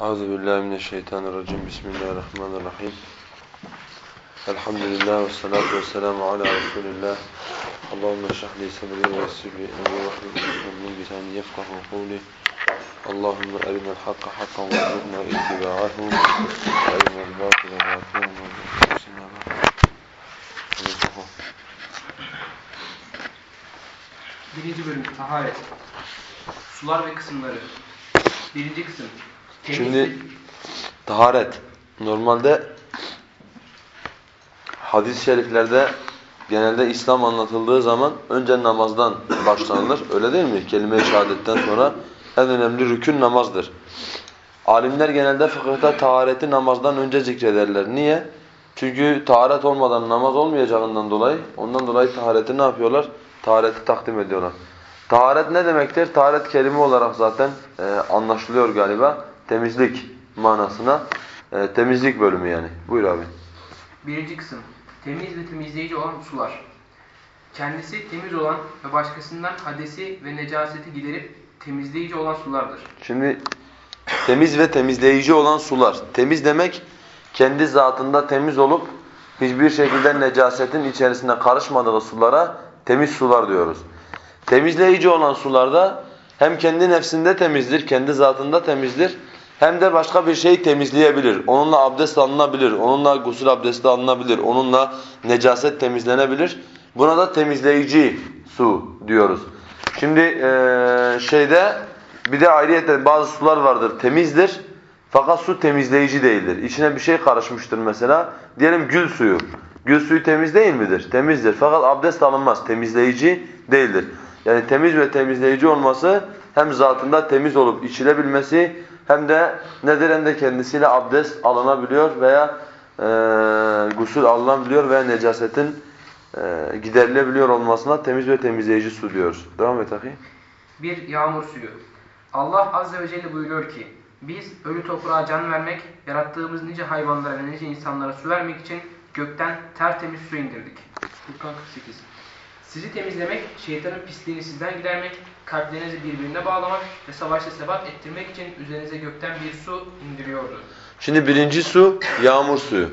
Euzu billahi mineşşeytanirracim. Bismillahirrahmanirrahim. Elhamdülillah ve salatu vesselamu ala Resulillah. Allahumme şrah li sadri ve yessir li emri ve min lisani yefkahu kavli. Allahumme arina'l hakka hakkan warzuqna ittiba'ahu ve arina'l batila batilan warzuqna ijtinaba. Birinci bölüm taharet. Sular ve kısımları. Birinci kısım. Şimdi taharet normalde hadis-i şeriflerde genelde İslam anlatıldığı zaman önce namazdan başlanılır. Öyle değil mi? Kelime-i şehadetten sonra en önemli rükün namazdır. Alimler genelde fıkıhta tahareti namazdan önce zikrederler. Niye? Çünkü taharet olmadan namaz olmayacağından dolayı ondan dolayı tahareti ne yapıyorlar? Tahareti takdim ediyorlar. Taharet ne demektir? Taharet kelime olarak zaten e, anlaşılıyor galiba. Temizlik manasına. E, temizlik bölümü yani. Buyur abi. Birinci kısım. Temiz ve temizleyici olan sular. Kendisi temiz olan ve başkasından hadesi ve necaseti giderip temizleyici olan sulardır. Şimdi temiz ve temizleyici olan sular. Temiz demek kendi zatında temiz olup hiçbir şekilde necasetin içerisine karışmadığı sulara temiz sular diyoruz. Temizleyici olan sularda hem kendi nefsinde temizdir, kendi zatında temizdir. Hem de başka bir şeyi temizleyebilir. Onunla abdest alınabilir, onunla gusül abdesti alınabilir, onunla necaset temizlenebilir. Buna da temizleyici su diyoruz. Şimdi eee, şeyde bir de ayrıyeten bazı sular vardır temizdir fakat su temizleyici değildir. İçine bir şey karışmıştır mesela. Diyelim gül suyu. Gül suyu temiz değil midir? Temizdir. Fakat abdest alınmaz. Temizleyici değildir. Yani temiz ve temizleyici olması hem zatında temiz olup içilebilmesi hem de nedir hem de kendisiyle abdest alınabiliyor veya eee gusül alınabiliyor veya necasetin eee giderilebiliyor olmasına temiz ve temizleyici su diyoruz. Devam et akı. Bir yağmur suyu. Allah Azze ve Celle buyuruyor ki, biz ölü toprağa can vermek, yarattığımız nice hayvanlara ve nice insanlara su vermek için gökten tertemiz su indirdik. Furkan 48 Sizi temizlemek, şeytanın pisliğini sizden gidermek, kalplerinizi birbirine bağlamak ve savaşta sebat ettirmek için üzerinize gökten bir su indiriyordu. Şimdi birinci su yağmur suyu.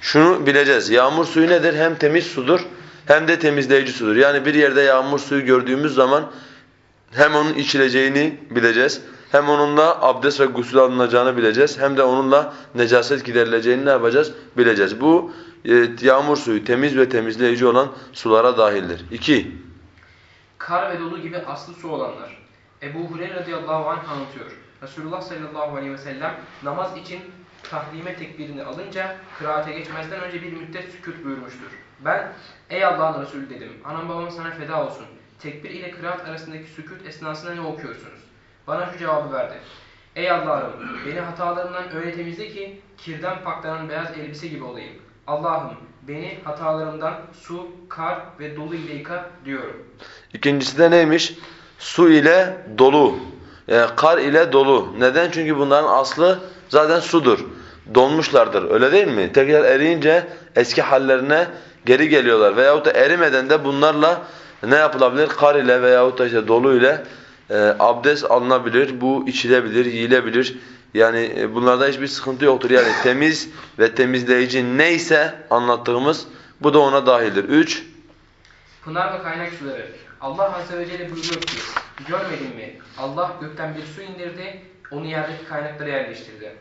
Şunu bileceğiz. Yağmur suyu nedir? Hem temiz sudur hem de temizleyici sudur. Yani bir yerde yağmur suyu gördüğümüz zaman hem onun içileceğini bileceğiz. Hem onunla abdest ve gusül alınacağını bileceğiz. Hem de onunla necaset giderileceğini ne yapacağız? Bileceğiz. Bu e, yağmur suyu temiz ve temizleyici olan sulara dahildir. İki. Kar ve dolu gibi aslı su olanlar. Ebu Hureyre radıyallahu anh anlatıyor. Resulullah sallallahu aleyhi ve sellem namaz için tahlime tekbirini alınca kıraate geçmezden önce bir müddet sükut buyurmuştur. Ben ey Allah'ın Resulü dedim. Anam babam sana feda olsun. Tekbir ile kıraat arasındaki sükut esnasında ne okuyorsunuz? Bana şu cevabı verdi. Ey Allah'ım beni hatalarımdan öyle temizle ki kirden paklanan beyaz elbise gibi olayım. Allah'ım beni hatalarımdan su, kar ve dolu ile yıka diyorum. İkincisi de neymiş? Su ile dolu. Yani kar ile dolu. Neden? Çünkü bunların aslı zaten sudur. Donmuşlardır. Öyle değil mi? Tekrar eriyince eski hallerine geri geliyorlar. Veyahut da erimeden de bunlarla ne yapılabilir? Kar ile veyahut da işte dolu ile e, abdest alınabilir. Bu içilebilir, yiyilebilir. Yani e, bunlarda hiçbir sıkıntı yoktur. Yani temiz ve temizleyici neyse anlattığımız bu da ona dahildir. Üç. Pınar ve kaynak suları. Allah Azze ve Celle buyuruyor ki, görmedin mi? Allah gökten bir su indirdi, onu yerdeki kaynaklara yerleştirdi.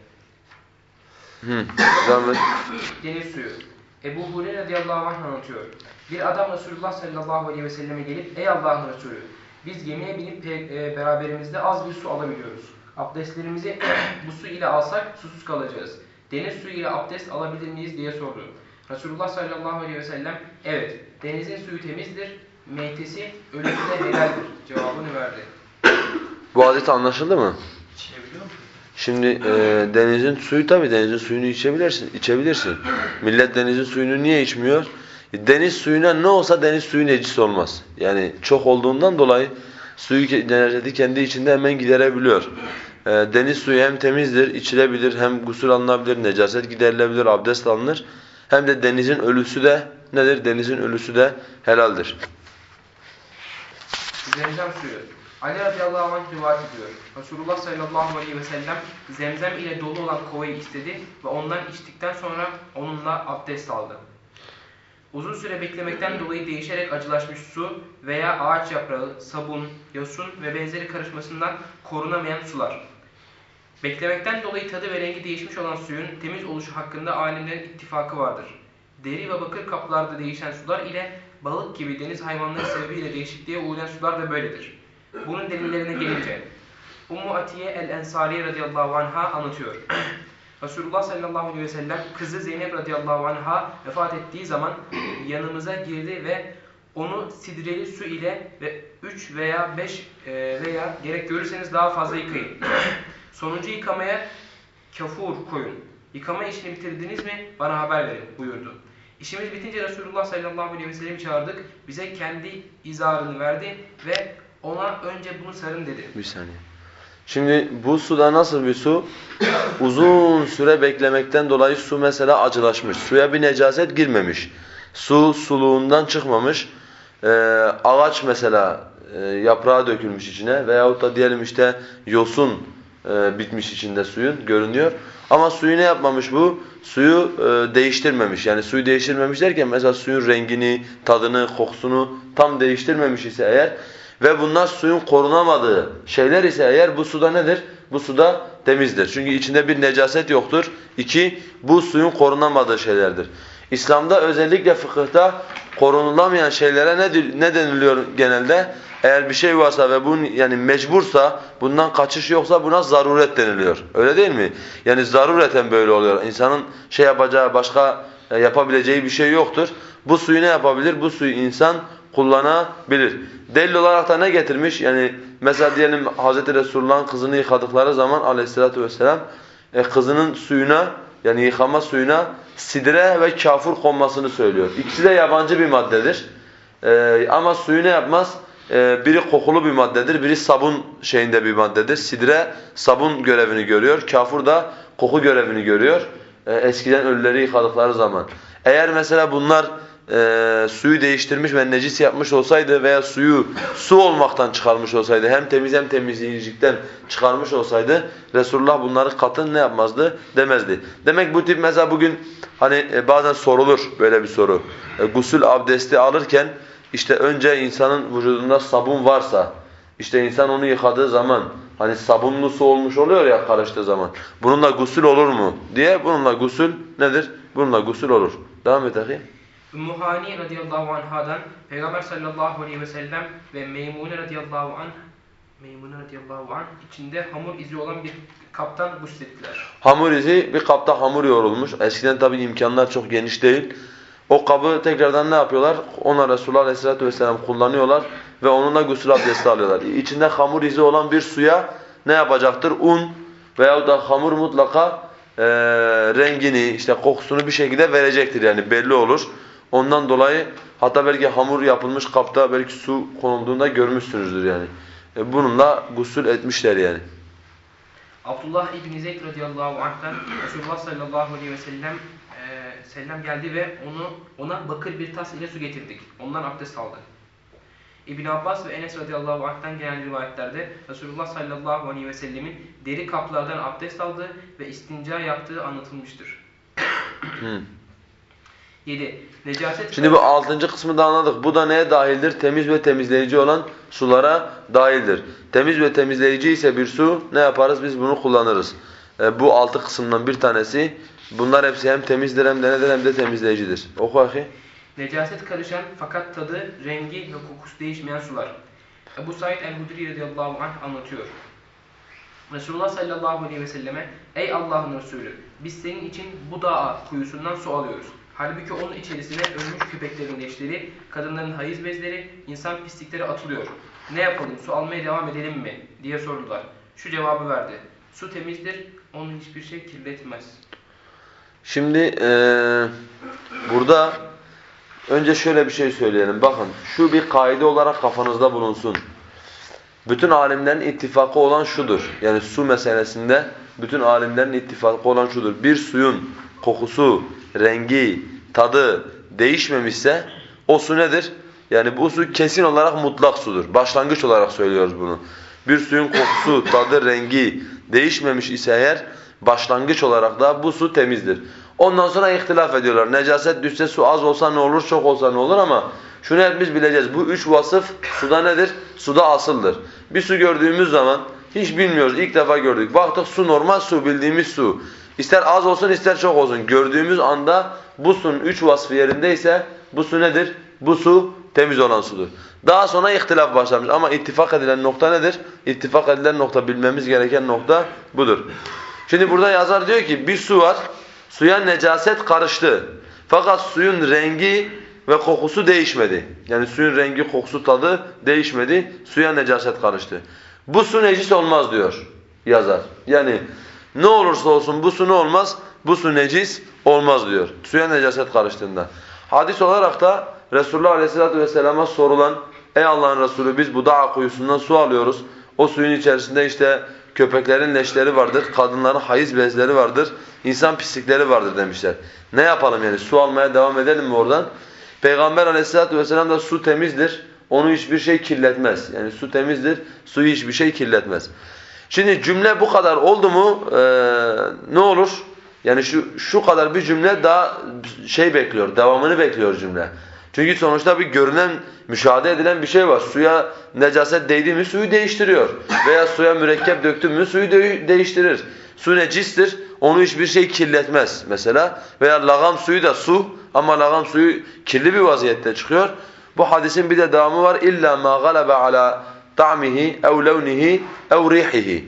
Hı. Devam et. Deniz suyu. Ebu Hureyre radıyallahu anh anlatıyor. Bir adam Resulullah sallallahu aleyhi ve selleme gelip, ey Allah'ın Resulü, biz gemiye binip e, beraberimizde az bir su alabiliyoruz. Abdestlerimizi bu su ile alsak susuz kalacağız. Deniz suyu ile abdest alabilir miyiz diye sordu. Resulullah sallallahu aleyhi ve sellem, evet denizin suyu temizdir, meytesi ölüsü de helaldir cevabını verdi. Bu hadis anlaşıldı mı? Şimdi e, denizin suyu tabii denizin suyunu içebilirsin, içebilirsin. Millet denizin suyunu niye içmiyor? E, Deniz suyuna ne olsa deniz suyu necis olmaz. Yani çok olduğundan dolayı suyu necaseti kendi içinde hemen giderebiliyor. E, deniz suyu hem temizdir, içilebilir, hem gusül alınabilir, necaset giderilebilir, abdest alınır. Hem de denizin ölüsü de nedir? Denizin ölüsü de helaldir. Zemzem suyu. Ali radıyallahu anh rivayet ediyor. Resulullah sallallahu aleyhi ve sellem zemzem ile dolu olan kovayı istedi ve ondan içtikten sonra onunla abdest aldı. Uzun süre beklemekten dolayı değişerek acılaşmış su veya ağaç yaprağı, sabun, yosun ve benzeri karışmasından korunamayan sular. Beklemekten dolayı tadı ve rengi değişmiş olan suyun temiz oluşu hakkında alimlerin ittifakı vardır. Deri ve bakır kaplarda değişen sular ile balık gibi deniz hayvanları sebebiyle değişikliğe uğrayan sular da böyledir. Bunun delillerine gelince Ummu Atiye el-Ensari radıyallahu anha anlatıyor. Resulullah sallallahu aleyhi ve sellem kızı Zeynep radıyallahu anha vefat ettiği zaman yanımıza girdi ve onu sidreli su ile ve 3 veya 5 veya gerek görürseniz daha fazla yıkayın. Sonuncu yıkamaya kafur koyun. Yıkama işini bitirdiniz mi bana haber verin buyurdu. İşimiz bitince Resulullah sallallahu aleyhi ve sellem çağırdık. Bize kendi izarını verdi ve ona önce bunu sarın dedi. Bir saniye. Şimdi bu suda nasıl bir su? Uzun süre beklemekten dolayı su mesela acılaşmış. Suya bir necaset girmemiş. Su suluğundan çıkmamış. Ee, ağaç mesela e, yaprağı dökülmüş içine veyahut da diyelim işte yosun e, bitmiş içinde suyun görünüyor. Ama suyu ne yapmamış bu? Suyu e, değiştirmemiş. Yani suyu değiştirmemiş derken mesela suyun rengini, tadını, kokusunu tam değiştirmemiş ise eğer ve bunlar suyun korunamadığı şeyler ise eğer bu suda nedir? Bu suda temizdir. Çünkü içinde bir necaset yoktur. İki, bu suyun korunamadığı şeylerdir. İslam'da özellikle fıkıhta korunulamayan şeylere ne, deniliyor genelde? Eğer bir şey varsa ve bunun yani mecbursa, bundan kaçış yoksa buna zaruret deniliyor. Öyle değil mi? Yani zarureten böyle oluyor. İnsanın şey yapacağı, başka yapabileceği bir şey yoktur. Bu suyu ne yapabilir? Bu suyu insan kullanabilir. Delil olarak da ne getirmiş? Yani mesela diyelim Hz. Resulullah'ın kızını yıkadıkları zaman aleyhissalatu vesselam e, kızının suyuna yani yıkama suyuna sidre ve kafur konmasını söylüyor. İkisi de yabancı bir maddedir. E, ama suyu ne yapmaz? E, biri kokulu bir maddedir, biri sabun şeyinde bir maddedir. Sidre sabun görevini görüyor, kafur da koku görevini görüyor. E, eskiden ölüleri yıkadıkları zaman. Eğer mesela bunlar e, suyu değiştirmiş ve necis yapmış olsaydı veya suyu su olmaktan çıkarmış olsaydı hem temiz hem temizleyicilikten çıkarmış olsaydı Resulullah bunları katın ne yapmazdı demezdi. Demek bu tip mesela bugün hani e, bazen sorulur böyle bir soru. E, gusül abdesti alırken işte önce insanın vücudunda sabun varsa işte insan onu yıkadığı zaman hani sabunlu su olmuş oluyor ya karıştığı zaman bununla gusül olur mu diye bununla gusül nedir? Bununla gusül olur. Devam et akıyım. Ümmü Hani radıyallahu anhadan Peygamber sallallahu aleyhi ve sellem ve Meymune radıyallahu anh Meymune radıyallahu anh içinde hamur izi olan bir kaptan guslettiler. Hamur izi bir kapta hamur yoğrulmuş. Eskiden tabi imkanlar çok geniş değil. O kabı tekrardan ne yapıyorlar? Ona Resulullah aleyhissalatu vesselam kullanıyorlar ve onunla gusül abdesti alıyorlar. İçinde hamur izi olan bir suya ne yapacaktır? Un veyahut da hamur mutlaka e, rengini, işte kokusunu bir şekilde verecektir yani belli olur. Ondan dolayı hatta belki hamur yapılmış kapta belki su konulduğunda görmüşsünüzdür yani. E bununla gusül etmişler yani. Abdullah İbni Zeyd radıyallahu anh'tan Resulullah sallallahu aleyhi ve sellem e, sellem geldi ve onu ona bakır bir tas ile su getirdik. Ondan abdest aldı. İbn Abbas ve Enes radıyallahu anh'tan gelen rivayetlerde Resulullah sallallahu aleyhi ve sellemin deri kaplardan abdest aldığı ve istinca yaptığı anlatılmıştır. Hmm. 7. Necaset Şimdi bu altıncı kısmı da anladık. Bu da neye dahildir? Temiz ve temizleyici olan sulara dahildir. Temiz ve temizleyici ise bir su ne yaparız? Biz bunu kullanırız. E, bu altı kısımdan bir tanesi. Bunlar hepsi hem temizdir hem de nedir hem de temizleyicidir. Oku ahi. Necaset karışan fakat tadı, rengi ve kokusu değişmeyen sular. Ebu Said el-Hudri radıyallahu anh anlatıyor. Resulullah sallallahu aleyhi ve selleme Ey Allah'ın Resulü biz senin için bu dağa kuyusundan su alıyoruz. Halbuki onun içerisine ölmüş köpeklerin leşleri, kadınların hayız bezleri, insan pislikleri atılıyor. Ne yapalım su almaya devam edelim mi diye sordular. Şu cevabı verdi. Su temizdir, onu hiçbir şey kirletmez. Şimdi eee burada önce şöyle bir şey söyleyelim. Bakın şu bir kaide olarak kafanızda bulunsun. Bütün alimlerin ittifakı olan şudur. Yani su meselesinde bütün alimlerin ittifakı olan şudur. Bir suyun kokusu, rengi, tadı değişmemişse o su nedir? yani bu su kesin olarak mutlak sudur. Başlangıç olarak söylüyoruz bunu. Bir suyun kokusu, tadı, rengi değişmemiş ise eğer başlangıç olarak da bu su temizdir. Ondan sonra ihtilaf ediyorlar. Necaset düşse su az olsa ne olur, çok olsa ne olur ama şunu hepimiz bileceğiz. Bu üç vasıf suda nedir? Suda asıldır. Bir su gördüğümüz zaman hiç bilmiyoruz. ilk defa gördük. Baktık su normal su, bildiğimiz su. İster az olsun ister çok olsun. Gördüğümüz anda bu suyun üç vasfı yerindeyse bu su nedir? Bu su temiz olan sudur. Daha sonra ihtilaf başlamış ama ittifak edilen nokta nedir? İttifak edilen nokta, bilmemiz gereken nokta budur. Şimdi burada yazar diyor ki bir su var, suya necaset karıştı. Fakat suyun rengi ve kokusu değişmedi. Yani suyun rengi, kokusu, tadı değişmedi. Suya necaset karıştı. Bu su necis olmaz diyor yazar. Yani ne olursa olsun bu su ne olmaz? Bu su necis olmaz diyor. Suya necaset karıştığında. Hadis olarak da Resulullah Aleyhisselatü Vesselam'a sorulan Ey Allah'ın Resulü biz bu dağa kuyusundan su alıyoruz. O suyun içerisinde işte köpeklerin leşleri vardır, kadınların hayız bezleri vardır, insan pislikleri vardır demişler. Ne yapalım yani su almaya devam edelim mi oradan? Peygamber Aleyhisselatü Vesselam da su temizdir. Onu hiçbir şey kirletmez. Yani su temizdir, suyu hiçbir şey kirletmez. Şimdi cümle bu kadar oldu mu ee, ne olur? Yani şu şu kadar bir cümle daha şey bekliyor, devamını bekliyor cümle. Çünkü sonuçta bir görünen, müşahede edilen bir şey var. Suya necaset değdi mi suyu değiştiriyor. Veya suya mürekkep döktü mü suyu de değiştirir. Su necistir, onu hiçbir şey kirletmez mesela. Veya lagam suyu da su ama lagam suyu kirli bir vaziyette çıkıyor. Bu hadisin bir de devamı var. İlla ma galaba ala ta'mihi ev levnihi ev rihihi.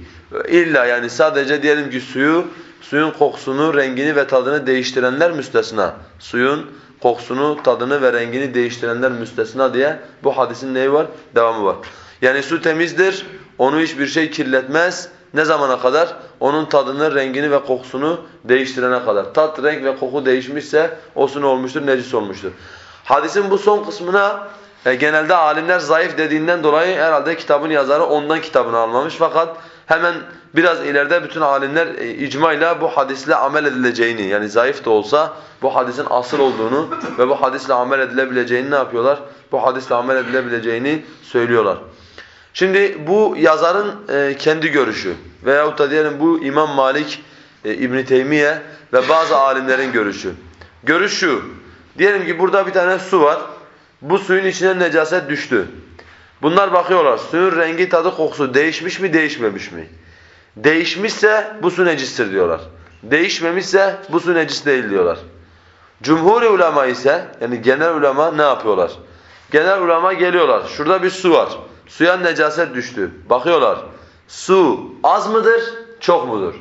İlla yani sadece diyelim ki suyu, suyun kokusunu, rengini ve tadını değiştirenler müstesna. Suyun kokusunu, tadını ve rengini değiştirenler müstesna diye bu hadisin neyi var? Devamı var. Yani su temizdir, onu hiçbir şey kirletmez. Ne zamana kadar? Onun tadını, rengini ve kokusunu değiştirene kadar. Tat, renk ve koku değişmişse o su ne olmuştur? Necis olmuştur. Hadisin bu son kısmına e, genelde alimler zayıf dediğinden dolayı herhalde kitabın yazarı ondan kitabını almamış. Fakat hemen biraz ileride bütün alimler e, icmayla bu hadisle amel edileceğini yani zayıf da olsa bu hadisin asıl olduğunu ve bu hadisle amel edilebileceğini ne yapıyorlar? Bu hadisle amel edilebileceğini söylüyorlar. Şimdi bu yazarın e, kendi görüşü veyahut da diyelim bu İmam Malik, e, İbn Teymiye ve bazı alimlerin görüşü. Görüş şu. Diyelim ki burada bir tane su var. Bu suyun içine necaset düştü. Bunlar bakıyorlar. Suyun rengi, tadı, kokusu değişmiş mi, değişmemiş mi? Değişmişse bu su necistir diyorlar. Değişmemişse bu su necis değil diyorlar. Cumhur ulema ise yani genel ulema ne yapıyorlar? Genel ulema geliyorlar. Şurada bir su var. Suya necaset düştü. Bakıyorlar. Su az mıdır, çok mudur?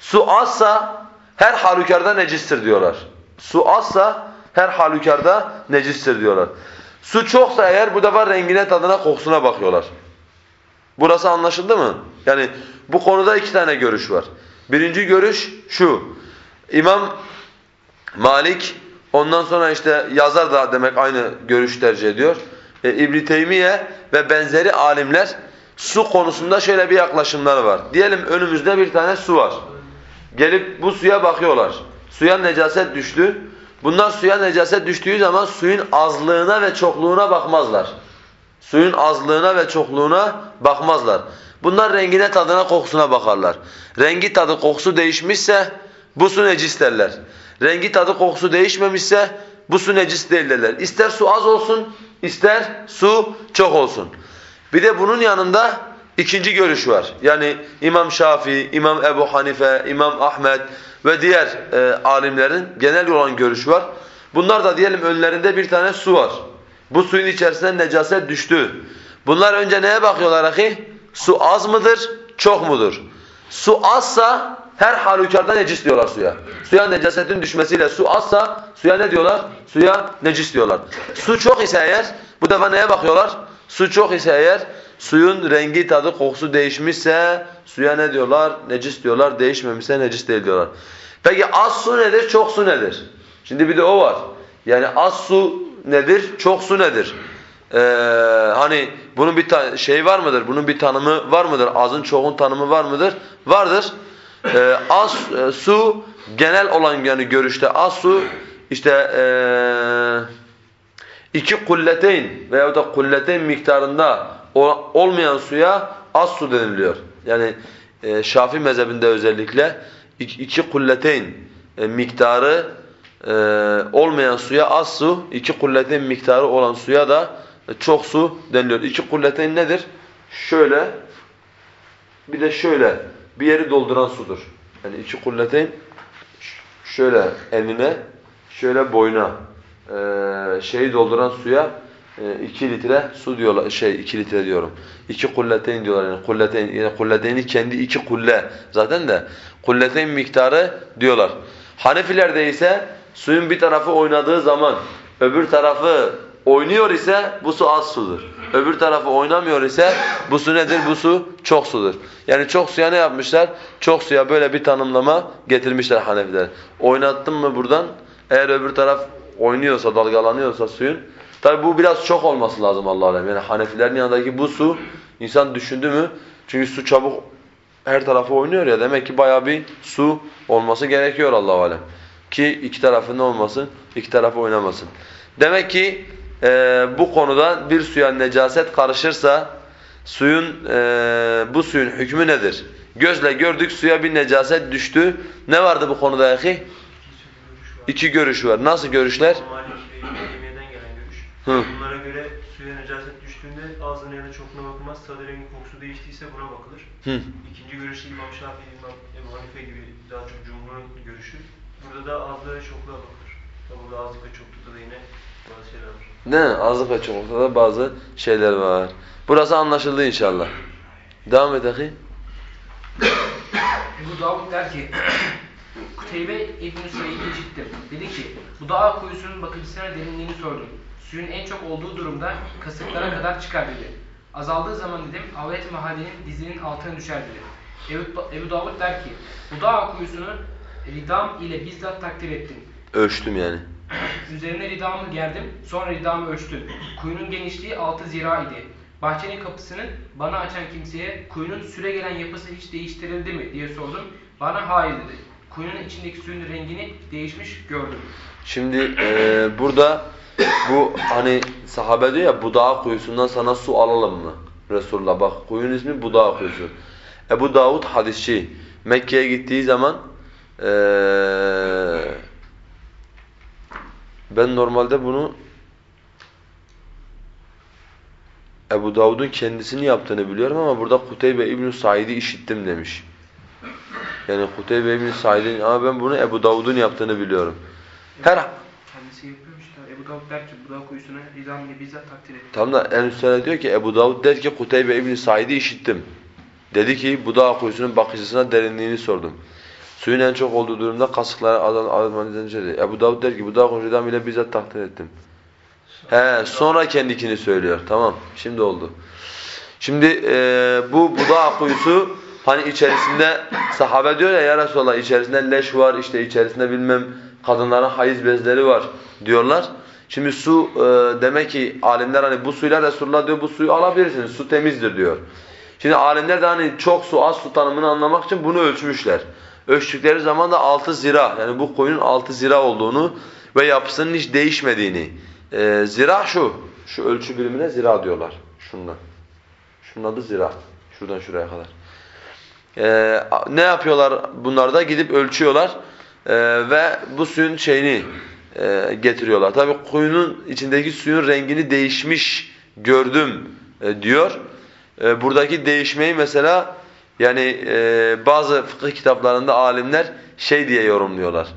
Su azsa her halükarda necistir diyorlar. Su azsa her halükarda necistir diyorlar. Su çoksa eğer bu defa rengine, tadına, kokusuna bakıyorlar. Burası anlaşıldı mı? Yani bu konuda iki tane görüş var. Birinci görüş şu. İmam Malik ondan sonra işte yazar da demek aynı görüş tercih ediyor. E, İbn Teymiye ve benzeri alimler su konusunda şöyle bir yaklaşımları var. Diyelim önümüzde bir tane su var. Gelip bu suya bakıyorlar. Suya necaset düştü. Bunlar suya necaset düştüğü zaman suyun azlığına ve çokluğuna bakmazlar. Suyun azlığına ve çokluğuna bakmazlar. Bunlar rengine, tadına, kokusuna bakarlar. Rengi, tadı, kokusu değişmişse bu su necis derler. Rengi, tadı, kokusu değişmemişse bu su necis değil derler. İster su az olsun, ister su çok olsun. Bir de bunun yanında ikinci görüş var. Yani İmam Şafii, İmam Ebu Hanife, İmam Ahmed ve diğer e, alimlerin genel olan görüşü var. Bunlar da diyelim önlerinde bir tane su var. Bu suyun içerisine necaset düştü. Bunlar önce neye bakıyorlar ahi? Su az mıdır, çok mudur? Su azsa her halükarda necis diyorlar suya. Suya necasetin düşmesiyle su azsa suya ne diyorlar? Suya necis diyorlar. Su çok ise eğer bu defa neye bakıyorlar? Su çok ise eğer suyun rengi, tadı, kokusu değişmişse suya ne diyorlar? Necis diyorlar. Değişmemişse necis değil diyorlar. Peki az su nedir? Çok su nedir? Şimdi bir de o var. Yani az su nedir? Çok su nedir? Ee, hani bunun bir şey var mıdır? Bunun bir tanımı var mıdır? Azın çoğun tanımı var mıdır? Vardır. Ee, az e, su genel olan yani görüşte az su işte e, İki kulleteyn veyahut da kulleteyn miktarında olmayan suya az su deniliyor. Yani e, Şafii mezhebinde özellikle iki, iki kulleteyn e, miktarı e, olmayan suya az su, iki kulleteyn miktarı olan suya da e, çok su deniliyor. İki kulleteyn nedir? Şöyle bir de şöyle bir yeri dolduran sudur. Yani iki kulleteyn şöyle eline, şöyle boyuna e, şeyi dolduran suya 2 litre su diyorlar. Şey 2 litre diyorum. 2 kulleteyn diyorlar yani kulleteyn yani kulleteyni kendi iki kulle zaten de kulleteyn miktarı diyorlar. Hanefilerde ise suyun bir tarafı oynadığı zaman öbür tarafı oynuyor ise bu su az sudur. Öbür tarafı oynamıyor ise bu su nedir? Bu su çok sudur. Yani çok suya ne yapmışlar? Çok suya böyle bir tanımlama getirmişler Hanefiler. Oynattın mı buradan? Eğer öbür taraf oynuyorsa, dalgalanıyorsa suyun Tabi bu biraz çok olması lazım Allah alem. Yani Hanefilerin yanındaki bu su insan düşündü mü? Çünkü su çabuk her tarafı oynuyor ya demek ki bayağı bir su olması gerekiyor Allah alem. Ki iki tarafında olmasın, iki tarafı oynamasın. Demek ki e, bu konuda bir suya necaset karışırsa suyun e, bu suyun hükmü nedir? Gözle gördük suya bir necaset düştü. Ne vardı bu konuda ahi? İki görüş var. Nasıl görüşler? Malik ve Yemiye'den gelen görüş. Hı. Bunlara göre suya necaset düştüğünde ağzına ya da çokuna bakılmaz. Tadı rengi kokusu değiştiyse buna bakılır. Hı. İkinci görüşte İmam Şafii, İmam Ebu Hanife gibi daha çok cumhurun görüşü. Burada da azlığa ve çokluğa bakılır. Tabi burada azlık ve çoklukta da yine bazı şeyler var. Ne? Azlık ve çoklukta da bazı şeyler var. Burası anlaşıldı inşallah. Devam et ahi. Ebu Davud der ki, Kuteybe İbn-i Süveyd'i işittim. Dedi ki, bu dağ kuyusunun bakıcısına derinliğini sordum. Suyun en çok olduğu durumda kasıklara kadar çıkar dedi. Azaldığı zaman dedim, avret mahallenin dizinin altına düşer dedi. Ebu, Ebu Davud der ki, bu dağ kuyusunu ridam ile bizzat takdir ettim. Ölçtüm yani. Üzerine ridamı gerdim, sonra ridamı ölçtüm. Kuyunun genişliği 6 zira idi. Bahçenin kapısını bana açan kimseye kuyunun süre gelen yapısı hiç değiştirildi mi diye sordum. Bana hayır dedi. Kuyunun içindeki suyun rengini değişmiş gördüm. Şimdi eee, burada bu hani sahabe diyor ya Budağa kuyusundan sana su alalım mı? Resulullah bak kuyunun ismi Budağa kuyusu. Ebu Davud hadisçi Mekke'ye gittiği zaman eee, ben normalde bunu Ebu Davud'un kendisini yaptığını biliyorum ama burada Kuteybe İbn Said'i işittim demiş. Yani Kuteybe İbn Said'in ama ben bunu Ebu Davud'un yaptığını biliyorum. Her Kendisi yapıyormuş da Ebu Davud der ki bu dağ kuyusunu ridam ile bizzat takdir ettim. Tam da en üstüne diyor ki Ebu Davud der ki Kuteybe İbn Said'i işittim. Dedi ki bu dağ kuyusunun bakıcısına derinliğini sordum. Suyun en çok olduğu durumda kasıklara alan almanızdan dedi. Ebu Davud der ki bu dağ kuyusundan bile bizzat takdir ettim. He, sonra kendikini söylüyor. Tamam, şimdi oldu. Şimdi e, bu buda kuyusu hani içerisinde sahabe diyor ya ya Resulallah içerisinde leş var işte içerisinde bilmem kadınların hayız bezleri var diyorlar. Şimdi su e, demek ki alimler hani bu suyla Resulullah diyor bu suyu alabilirsiniz su temizdir diyor. Şimdi alimler de hani çok su az su tanımını anlamak için bunu ölçmüşler. Ölçtükleri zaman da 6 zira yani bu koyunun 6 zira olduğunu ve yapısının hiç değişmediğini. E, zira şu, şu ölçü birimine zira diyorlar şundan. Şunun adı zira. Şuradan şuraya kadar. Ee, ne yapıyorlar bunlar da? Gidip ölçüyorlar ee, ve bu suyun şeyini e, getiriyorlar. Tabi kuyunun içindeki suyun rengini değişmiş gördüm e, diyor. E, buradaki değişmeyi mesela yani e, bazı fıkıh kitaplarında alimler şey diye yorumluyorlar.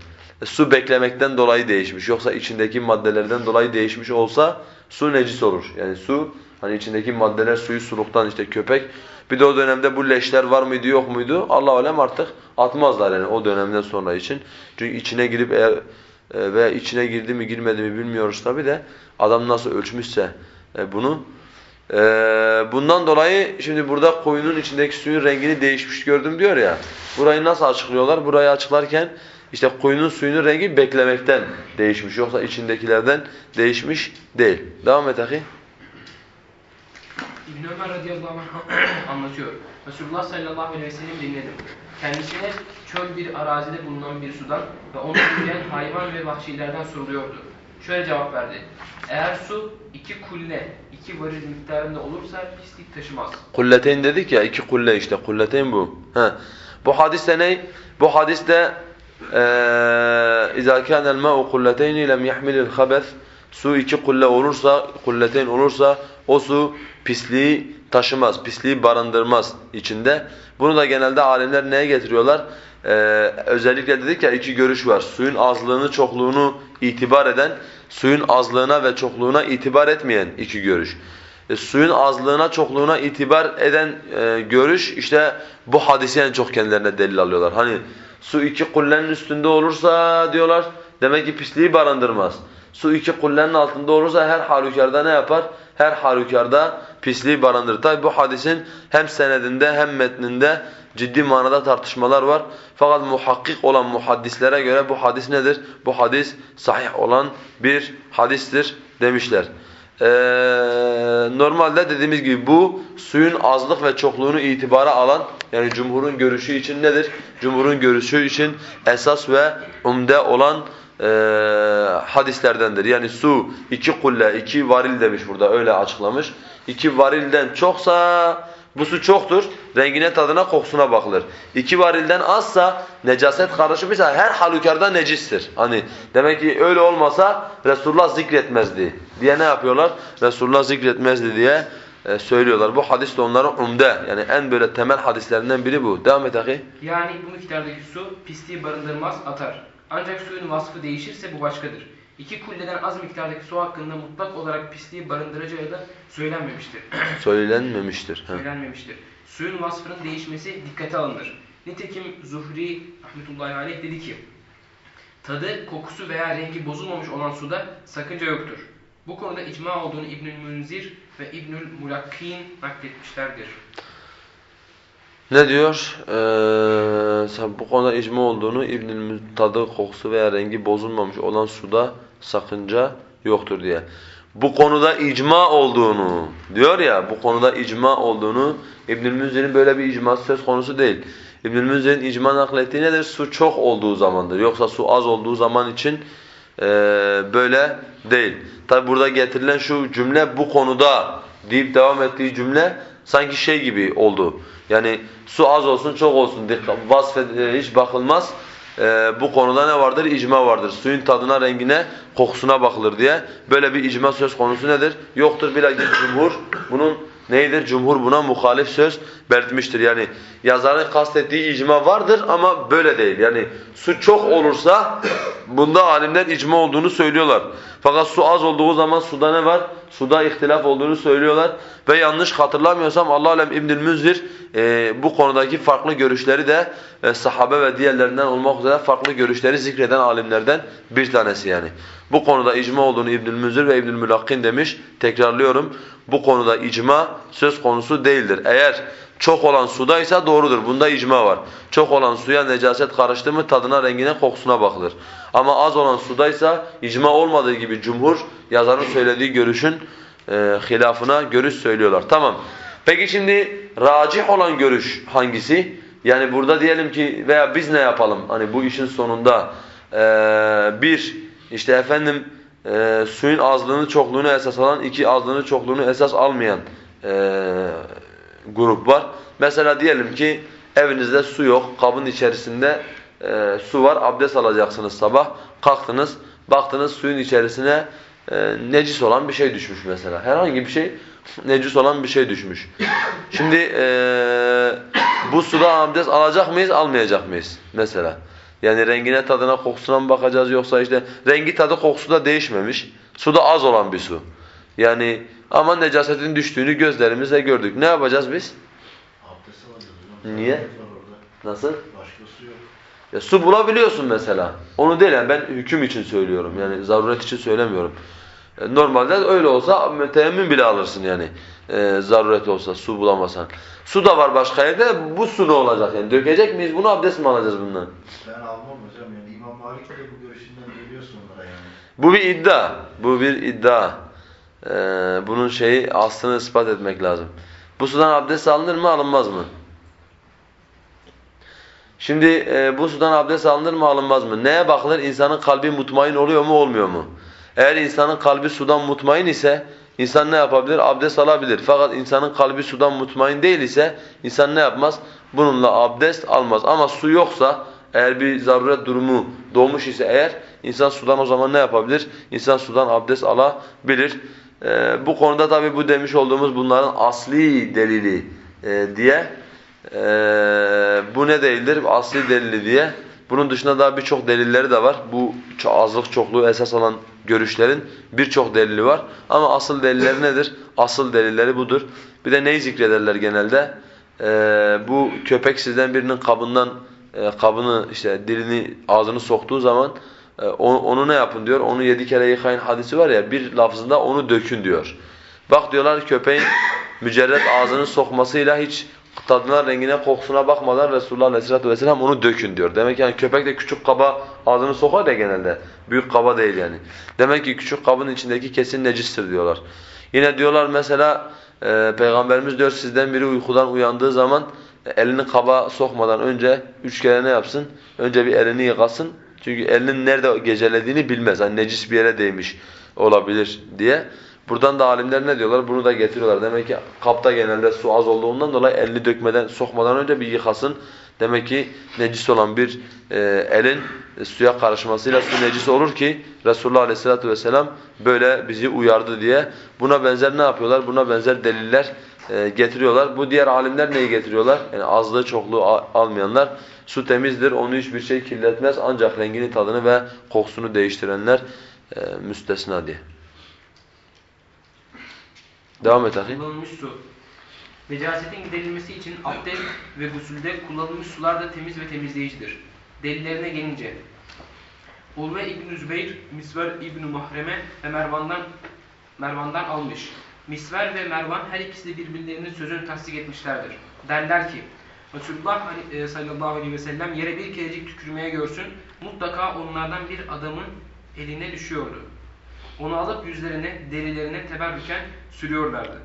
E, su beklemekten dolayı değişmiş. Yoksa içindeki maddelerden dolayı değişmiş olsa su necis olur. Yani su hani içindeki maddeler suyu suluktan işte köpek. Bir de o dönemde bu leşler var mıydı yok muydu? Allah alem artık atmazlar yani o dönemden sonra için. Çünkü içine girip eğer e, veya içine girdi mi girmedi mi bilmiyoruz tabi de adam nasıl ölçmüşse e, bunu. E, bundan dolayı şimdi burada koyunun içindeki suyun rengini değişmiş gördüm diyor ya. Burayı nasıl açıklıyorlar? Burayı açıklarken işte koyunun suyunun rengi beklemekten değişmiş. Yoksa içindekilerden değişmiş değil. Devam et ahi. İbn Ömer radıyallahu anh anlatıyor. Resulullah sallallahu aleyhi ve sellem dinledim. Kendisine çöl bir arazide bulunan bir sudan ve onu yürüyen hayvan ve vahşilerden soruluyordu. Şöyle cevap verdi. Eğer su iki kulle, iki varil miktarında olursa pislik taşımaz. Kulleteyn dedik ya iki kulle işte kulleteyn bu. He. Bu hadiste ne? Bu hadiste eee اِذَا كَانَ الْمَاءُ قُلَّتَيْنِ لَمْ يَحْمِلِ الْخَبَثِ Su iki kulle olursa, kulleteyn olursa o su pisliği taşımaz, pisliği barındırmaz içinde. Bunu da genelde alimler neye getiriyorlar? Ee, özellikle dedik ya iki görüş var. Suyun azlığını, çokluğunu itibar eden, suyun azlığına ve çokluğuna itibar etmeyen iki görüş. E, suyun azlığına, çokluğuna itibar eden e, görüş işte bu hadisi en çok kendilerine delil alıyorlar. Hani su iki kullenin üstünde olursa diyorlar demek ki pisliği barındırmaz. Su iki kullenin altında olursa her halükarda ne yapar? Her halükarda pisliği barındırır. Tabi bu hadisin hem senedinde hem metninde ciddi manada tartışmalar var. Fakat muhakkik olan muhaddislere göre bu hadis nedir? Bu hadis sahih olan bir hadistir demişler. Ee, normalde dediğimiz gibi bu suyun azlık ve çokluğunu itibara alan yani cumhurun görüşü için nedir? Cumhurun görüşü için esas ve umde olan e, hadislerdendir. Yani su iki kulle, iki varil demiş burada öyle açıklamış. İki varilden çoksa bu su çoktur. Rengine, tadına, kokusuna bakılır. İki varilden azsa, necaset karışmışsa her halükarda necistir. Hani demek ki öyle olmasa Resulullah zikretmezdi diye ne yapıyorlar? Resulullah zikretmezdi diye e, söylüyorlar. Bu hadis de onların umde yani en böyle temel hadislerinden biri bu. Devam et ahi. Yani bu miktardaki su pisliği barındırmaz, atar. Ancak suyun vasfı değişirse bu başkadır. İki kulleden az miktardaki su hakkında mutlak olarak pisliği barındıracağı da söylenmemiştir. Söylenmemiştir. Söylenmemiştir. Suyun vasfının değişmesi dikkate alınır. Nitekim Zuhri rahmetullahi aleyh dedi ki, tadı, kokusu veya rengi bozulmamış olan suda sakınca yoktur. Bu konuda icma olduğunu İbnül Münzir ve İbnül Mulakkin nakletmişlerdir. Ne diyor? Ee, bu konuda icma olduğunu İbnül tadı, kokusu veya rengi bozulmamış olan suda sakınca yoktur diye. Bu konuda icma olduğunu diyor ya, bu konuda icma olduğunu İbnül Münzir'in böyle bir icması söz konusu değil. İbnül Münzir'in icma naklettiği nedir? Su çok olduğu zamandır. Yoksa su az olduğu zaman için e, böyle değil. Tabi burada getirilen şu cümle bu konuda deyip devam ettiği cümle sanki şey gibi oldu. Yani su az olsun çok olsun vasfet hiç bakılmaz. Ee, bu konuda ne vardır? İcma vardır. Suyun tadına, rengine, kokusuna bakılır diye. Böyle bir icma söz konusu nedir? Yoktur. Bilakis cumhur bunun neydir? Cumhur buna muhalif söz belirtmiştir. Yani yazarın kastettiği icma vardır ama böyle değil. Yani su çok olursa bunda alimler icma olduğunu söylüyorlar. Fakat su az olduğu zaman suda ne var? Suda ihtilaf olduğunu söylüyorlar. Ve yanlış hatırlamıyorsam Allah alem İbnül Münzir e, bu konudaki farklı görüşleri de e, sahabe ve diğerlerinden olmak üzere farklı görüşleri zikreden alimlerden bir tanesi yani. Bu konuda icma olduğunu İbnül Münzir ve İbnül Mülakkin demiş. Tekrarlıyorum. Bu konuda icma söz konusu değildir. Eğer çok olan sudaysa doğrudur. Bunda icma var. Çok olan suya necaset karıştı mı tadına, rengine, kokusuna bakılır. Ama az olan sudaysa icma olmadığı gibi cumhur yazarın söylediği görüşün e, hilafına görüş söylüyorlar. Tamam. Peki şimdi racih olan görüş hangisi? Yani burada diyelim ki veya biz ne yapalım? Hani bu işin sonunda e, bir işte efendim e, suyun azlığını çokluğunu esas alan iki azlığını çokluğunu esas almayan e, grup var. Mesela diyelim ki evinizde su yok, kabın içerisinde e, su var, abdest alacaksınız sabah. Kalktınız, baktınız suyun içerisine e, necis olan bir şey düşmüş mesela. Herhangi bir şey necis olan bir şey düşmüş. Şimdi e, bu suda abdest alacak mıyız, almayacak mıyız mesela? Yani rengine, tadına, kokusuna mı bakacağız yoksa işte rengi, tadı, kokusu da değişmemiş. Suda az olan bir su. Yani ama necasetin düştüğünü gözlerimizle gördük. Ne yapacağız biz? Niye? Nasıl? Başka su yok. Ya su bulabiliyorsun mesela. Onu değil yani ben hüküm için söylüyorum. Yani zaruret için söylemiyorum. E, Normalde öyle olsa teyemmüm bile alırsın yani. E, zaruret olsa su bulamasan. Su da var başka yerde. Bu su ne olacak yani? Dökecek miyiz bunu abdest mi alacağız bundan? Ben almam hocam yani İmam Malik de bu görüşünden geliyorsun onlara yani. Bu bir iddia. Bu bir iddia. Ee, bunun şeyi aslını ispat etmek lazım. Bu sudan abdest alınır mı alınmaz mı? Şimdi e, bu sudan abdest alınır mı alınmaz mı? Neye bakılır? İnsanın kalbi mutmain oluyor mu olmuyor mu? Eğer insanın kalbi sudan mutmain ise insan ne yapabilir? Abdest alabilir. Fakat insanın kalbi sudan mutmain değil ise insan ne yapmaz? Bununla abdest almaz. Ama su yoksa eğer bir zaruret durumu doğmuş ise eğer insan sudan o zaman ne yapabilir? İnsan sudan abdest alabilir. Ee, bu konuda tabi bu demiş olduğumuz bunların asli delili e, diye e, bu ne değildir? Asli delili diye. Bunun dışında daha birçok delilleri de var. Bu azlık çokluğu esas alan görüşlerin birçok delili var. Ama asıl delilleri nedir? Asıl delilleri budur. Bir de neyi zikrederler genelde? Ee, bu köpek sizden birinin kabından e, kabını işte dilini ağzını soktuğu zaman e, onu, onu ne yapın diyor? Onu yedi kere yıkayın hadisi var ya bir lafzında onu dökün diyor. Bak diyorlar köpeğin mücerret ağzını sokmasıyla hiç tadına, rengine, kokusuna bakmadan Resulullah Aleyhisselatü Vesselam onu dökün diyor. Demek ki yani köpek de küçük kaba ağzını sokar ya genelde. Büyük kaba değil yani. Demek ki küçük kabın içindeki kesin necistir diyorlar. Yine diyorlar mesela e, Peygamberimiz diyor sizden biri uykudan uyandığı zaman e, elini kaba sokmadan önce üç kere ne yapsın? Önce bir elini yıkasın. Çünkü elinin nerede gecelediğini bilmez. Hani necis bir yere değmiş olabilir diye. Buradan da alimler ne diyorlar? Bunu da getiriyorlar. Demek ki kapta genelde su az olduğundan dolayı elini dökmeden, sokmadan önce bir yıkasın. Demek ki necis olan bir e, elin suya karışmasıyla su necis olur ki Resulullah Aleyhisselatü Vesselam böyle bizi uyardı diye. Buna benzer ne yapıyorlar? Buna benzer deliller e, getiriyorlar. Bu diğer alimler neyi getiriyorlar? Yani azlığı çokluğu al- almayanlar su temizdir, onu hiçbir şey kirletmez ancak rengini, tadını ve kokusunu değiştirenler e, müstesna diye. Devam et akı. Kullanılmış su. Necasetin giderilmesi için abdest ve gusülde kullanılmış sular da temiz ve temizleyicidir. Delillerine gelince Ulve İbn Zübeyr, Misver İbn Mahreme ve Mervan'dan Mervan'dan almış. Misver ve Mervan her ikisi de birbirlerinin sözünü tasdik etmişlerdir. Derler ki Resulullah e, sallallahu aleyhi ve sellem yere bir kerecik tükürmeye görsün mutlaka onlardan bir adamın eline düşüyordu. Onu alıp yüzlerine, derilerine teberrüken sürüyorlardı.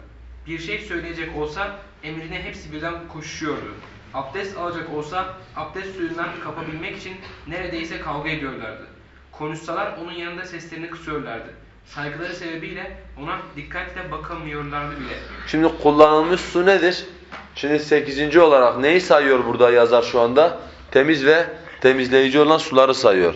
Bir şey söyleyecek olsa emrine hepsi birden koşuşuyordu. Abdest alacak olsa abdest suyundan kapabilmek için neredeyse kavga ediyorlardı. Konuşsalar onun yanında seslerini kısıyorlardı. Saygıları sebebiyle ona dikkatle bakamıyorlardı bile. Şimdi kullanılmış su nedir? Şimdi sekizinci olarak neyi sayıyor burada yazar şu anda? Temiz ve temizleyici olan suları sayıyor.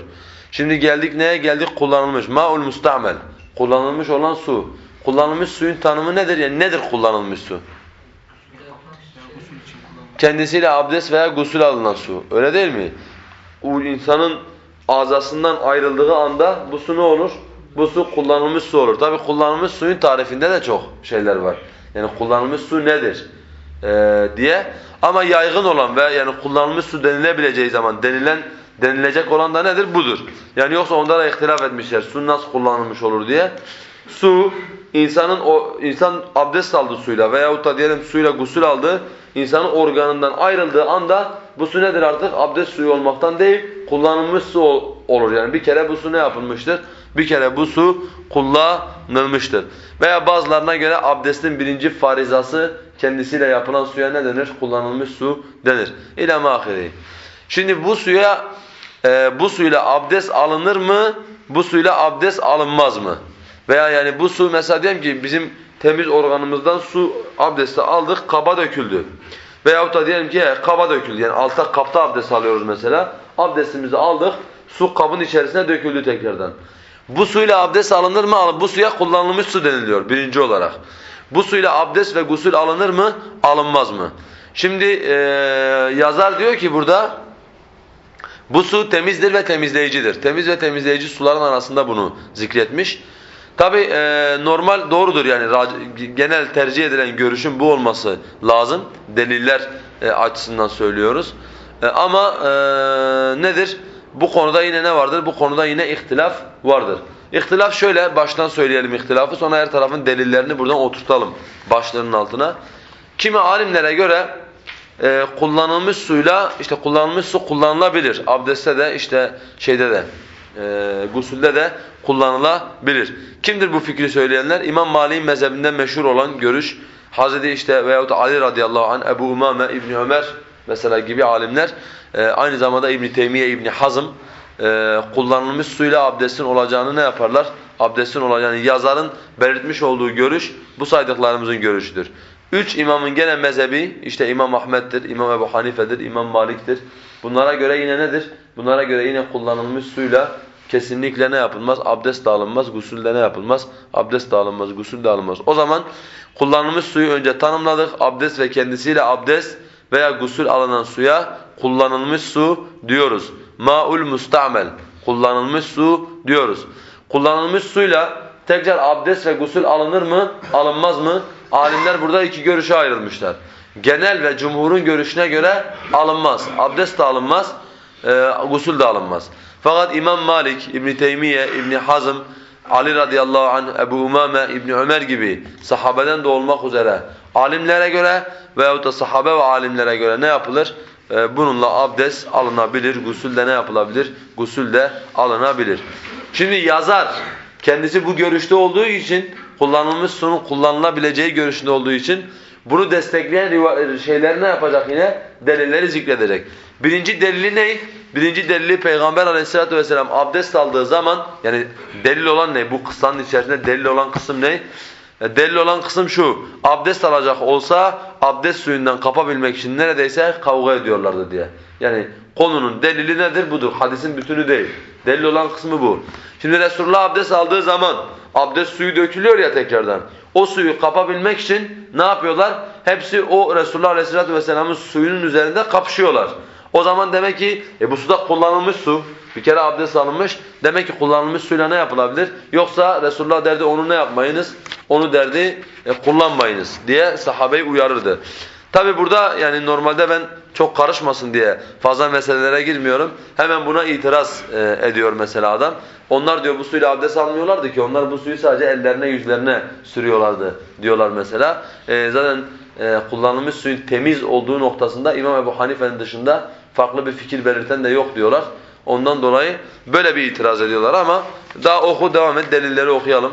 Şimdi geldik neye geldik? Kullanılmış. Ma'ul mustamel. Kullanılmış olan su. Kullanılmış suyun tanımı nedir? Yani nedir kullanılmış su? Kendisiyle abdest veya gusül alınan su. Öyle değil mi? O insanın azasından ayrıldığı anda bu su ne olur? Bu su kullanılmış su olur. Tabi kullanılmış suyun tarifinde de çok şeyler var. Yani kullanılmış su nedir? Ee, diye. Ama yaygın olan ve yani kullanılmış su denilebileceği zaman denilen denilecek olan da nedir? Budur. Yani yoksa onda da ihtilaf etmişler. Su nasıl kullanılmış olur diye. Su insanın o insan abdest aldı suyla veyahut da diyelim suyla gusül aldı. insanın organından ayrıldığı anda bu su nedir artık? Abdest suyu olmaktan değil, kullanılmış su ol- olur. Yani bir kere bu su ne yapılmıştır? Bir kere bu su kullanılmıştır. Veya bazılarına göre abdestin birinci farizası kendisiyle yapılan suya ne denir? Kullanılmış su denir. İlâ mâhiri. Şimdi bu suya e, bu suyla abdest alınır mı? Bu suyla abdest alınmaz mı? Veya yani bu su mesela diyelim ki bizim temiz organımızdan su abdesti aldık, kaba döküldü. Veyahut da diyelim ki he, kaba döküldü. Yani altta kapta abdest alıyoruz mesela. Abdestimizi aldık, su kabın içerisine döküldü tekrardan. Bu suyla abdest alınır mı? Bu suya kullanılmış su deniliyor birinci olarak. Bu suyla abdest ve gusül alınır mı? Alınmaz mı? Şimdi eee, yazar diyor ki burada bu su temizdir ve temizleyicidir. Temiz ve temizleyici suların arasında bunu zikretmiş. Tabi normal doğrudur yani genel tercih edilen görüşün bu olması lazım. Deliller e, açısından söylüyoruz. E, ama e, nedir? Bu konuda yine ne vardır? Bu konuda yine ihtilaf vardır. İhtilaf şöyle, baştan söyleyelim ihtilafı sonra her tarafın delillerini buradan oturtalım başlığının altına. Kimi alimlere göre e, kullanılmış suyla işte kullanılmış su kullanılabilir. Abdestte de işte şeyde de e, gusülde de kullanılabilir. Kimdir bu fikri söyleyenler? İmam Malik'in mezhebinden meşhur olan görüş. Hazreti işte veyahut Ali radıyallahu anh, Ebu Umame, İbni Ömer mesela gibi alimler e, aynı zamanda İbn Teymiye, İbn Hazm e, kullanılmış suyla abdestin olacağını ne yaparlar? Abdestin olacağını yazarın belirtmiş olduğu görüş bu saydıklarımızın görüşüdür. Üç imamın gene mezhebi işte İmam Ahmet'tir, İmam Ebu Hanife'dir, İmam Malik'tir. Bunlara göre yine nedir? Bunlara göre yine kullanılmış suyla kesinlikle ne yapılmaz? Abdest de alınmaz, gusül de ne yapılmaz? Abdest de alınmaz, gusül de alınmaz. O zaman kullanılmış suyu önce tanımladık. Abdest ve kendisiyle abdest veya gusül alınan suya kullanılmış su diyoruz. Ma'ul mustamel, kullanılmış su diyoruz. Kullanılmış suyla tekrar abdest ve gusül alınır mı, alınmaz mı? Alimler burada iki görüşe ayrılmışlar. Genel ve cumhurun görüşüne göre alınmaz. Abdest de alınmaz, e, gusül de alınmaz. Fakat İmam Malik, İbn Teymiye, İbn Hazm, Ali radıyallahu anh, Ebu Umame, İbn Ömer gibi sahabeden de olmak üzere alimlere göre veyahut da sahabe ve alimlere göre ne yapılır? Ee, bununla abdest alınabilir, gusül de ne yapılabilir? Gusül de alınabilir. Şimdi yazar kendisi bu görüşte olduğu için kullanılmış suyun kullanılabileceği görüşünde olduğu için bunu destekleyen şeyler ne yapacak yine? Delilleri zikredecek. Birinci delili ne? Birinci delili Peygamber aleyhissalatu vesselam abdest aldığı zaman yani delil olan ne? Bu kıssanın içerisinde delil olan kısım ne? E, Delil olan kısım şu, abdest alacak olsa abdest suyundan kapabilmek için neredeyse kavga ediyorlardı diye. Yani konunun delili nedir? Budur. Hadisin bütünü değil. Delil olan kısmı bu. Şimdi Resulullah abdest aldığı zaman abdest suyu dökülüyor ya tekrardan. O suyu kapabilmek için ne yapıyorlar? Hepsi o Resulullah Aleyhisselatü Vesselam'ın suyunun üzerinde kapışıyorlar. O zaman demek ki e bu suda kullanılmış su. Bir kere abdest alınmış. Demek ki kullanılmış suyla ne yapılabilir? Yoksa Resulullah derdi onu ne yapmayınız? Onu derdi e, kullanmayınız diye sahabeyi uyarırdı. Tabi burada yani normalde ben çok karışmasın diye fazla meselelere girmiyorum. Hemen buna itiraz e, ediyor mesela adam. Onlar diyor bu suyla abdest almıyorlardı ki onlar bu suyu sadece ellerine yüzlerine sürüyorlardı diyorlar mesela. E, zaten e, kullanılmış suyun temiz olduğu noktasında İmam Ebu Hanife'nin dışında farklı bir fikir belirten de yok diyorlar. Ondan dolayı böyle bir itiraz ediyorlar ama daha oku devam et delilleri okuyalım.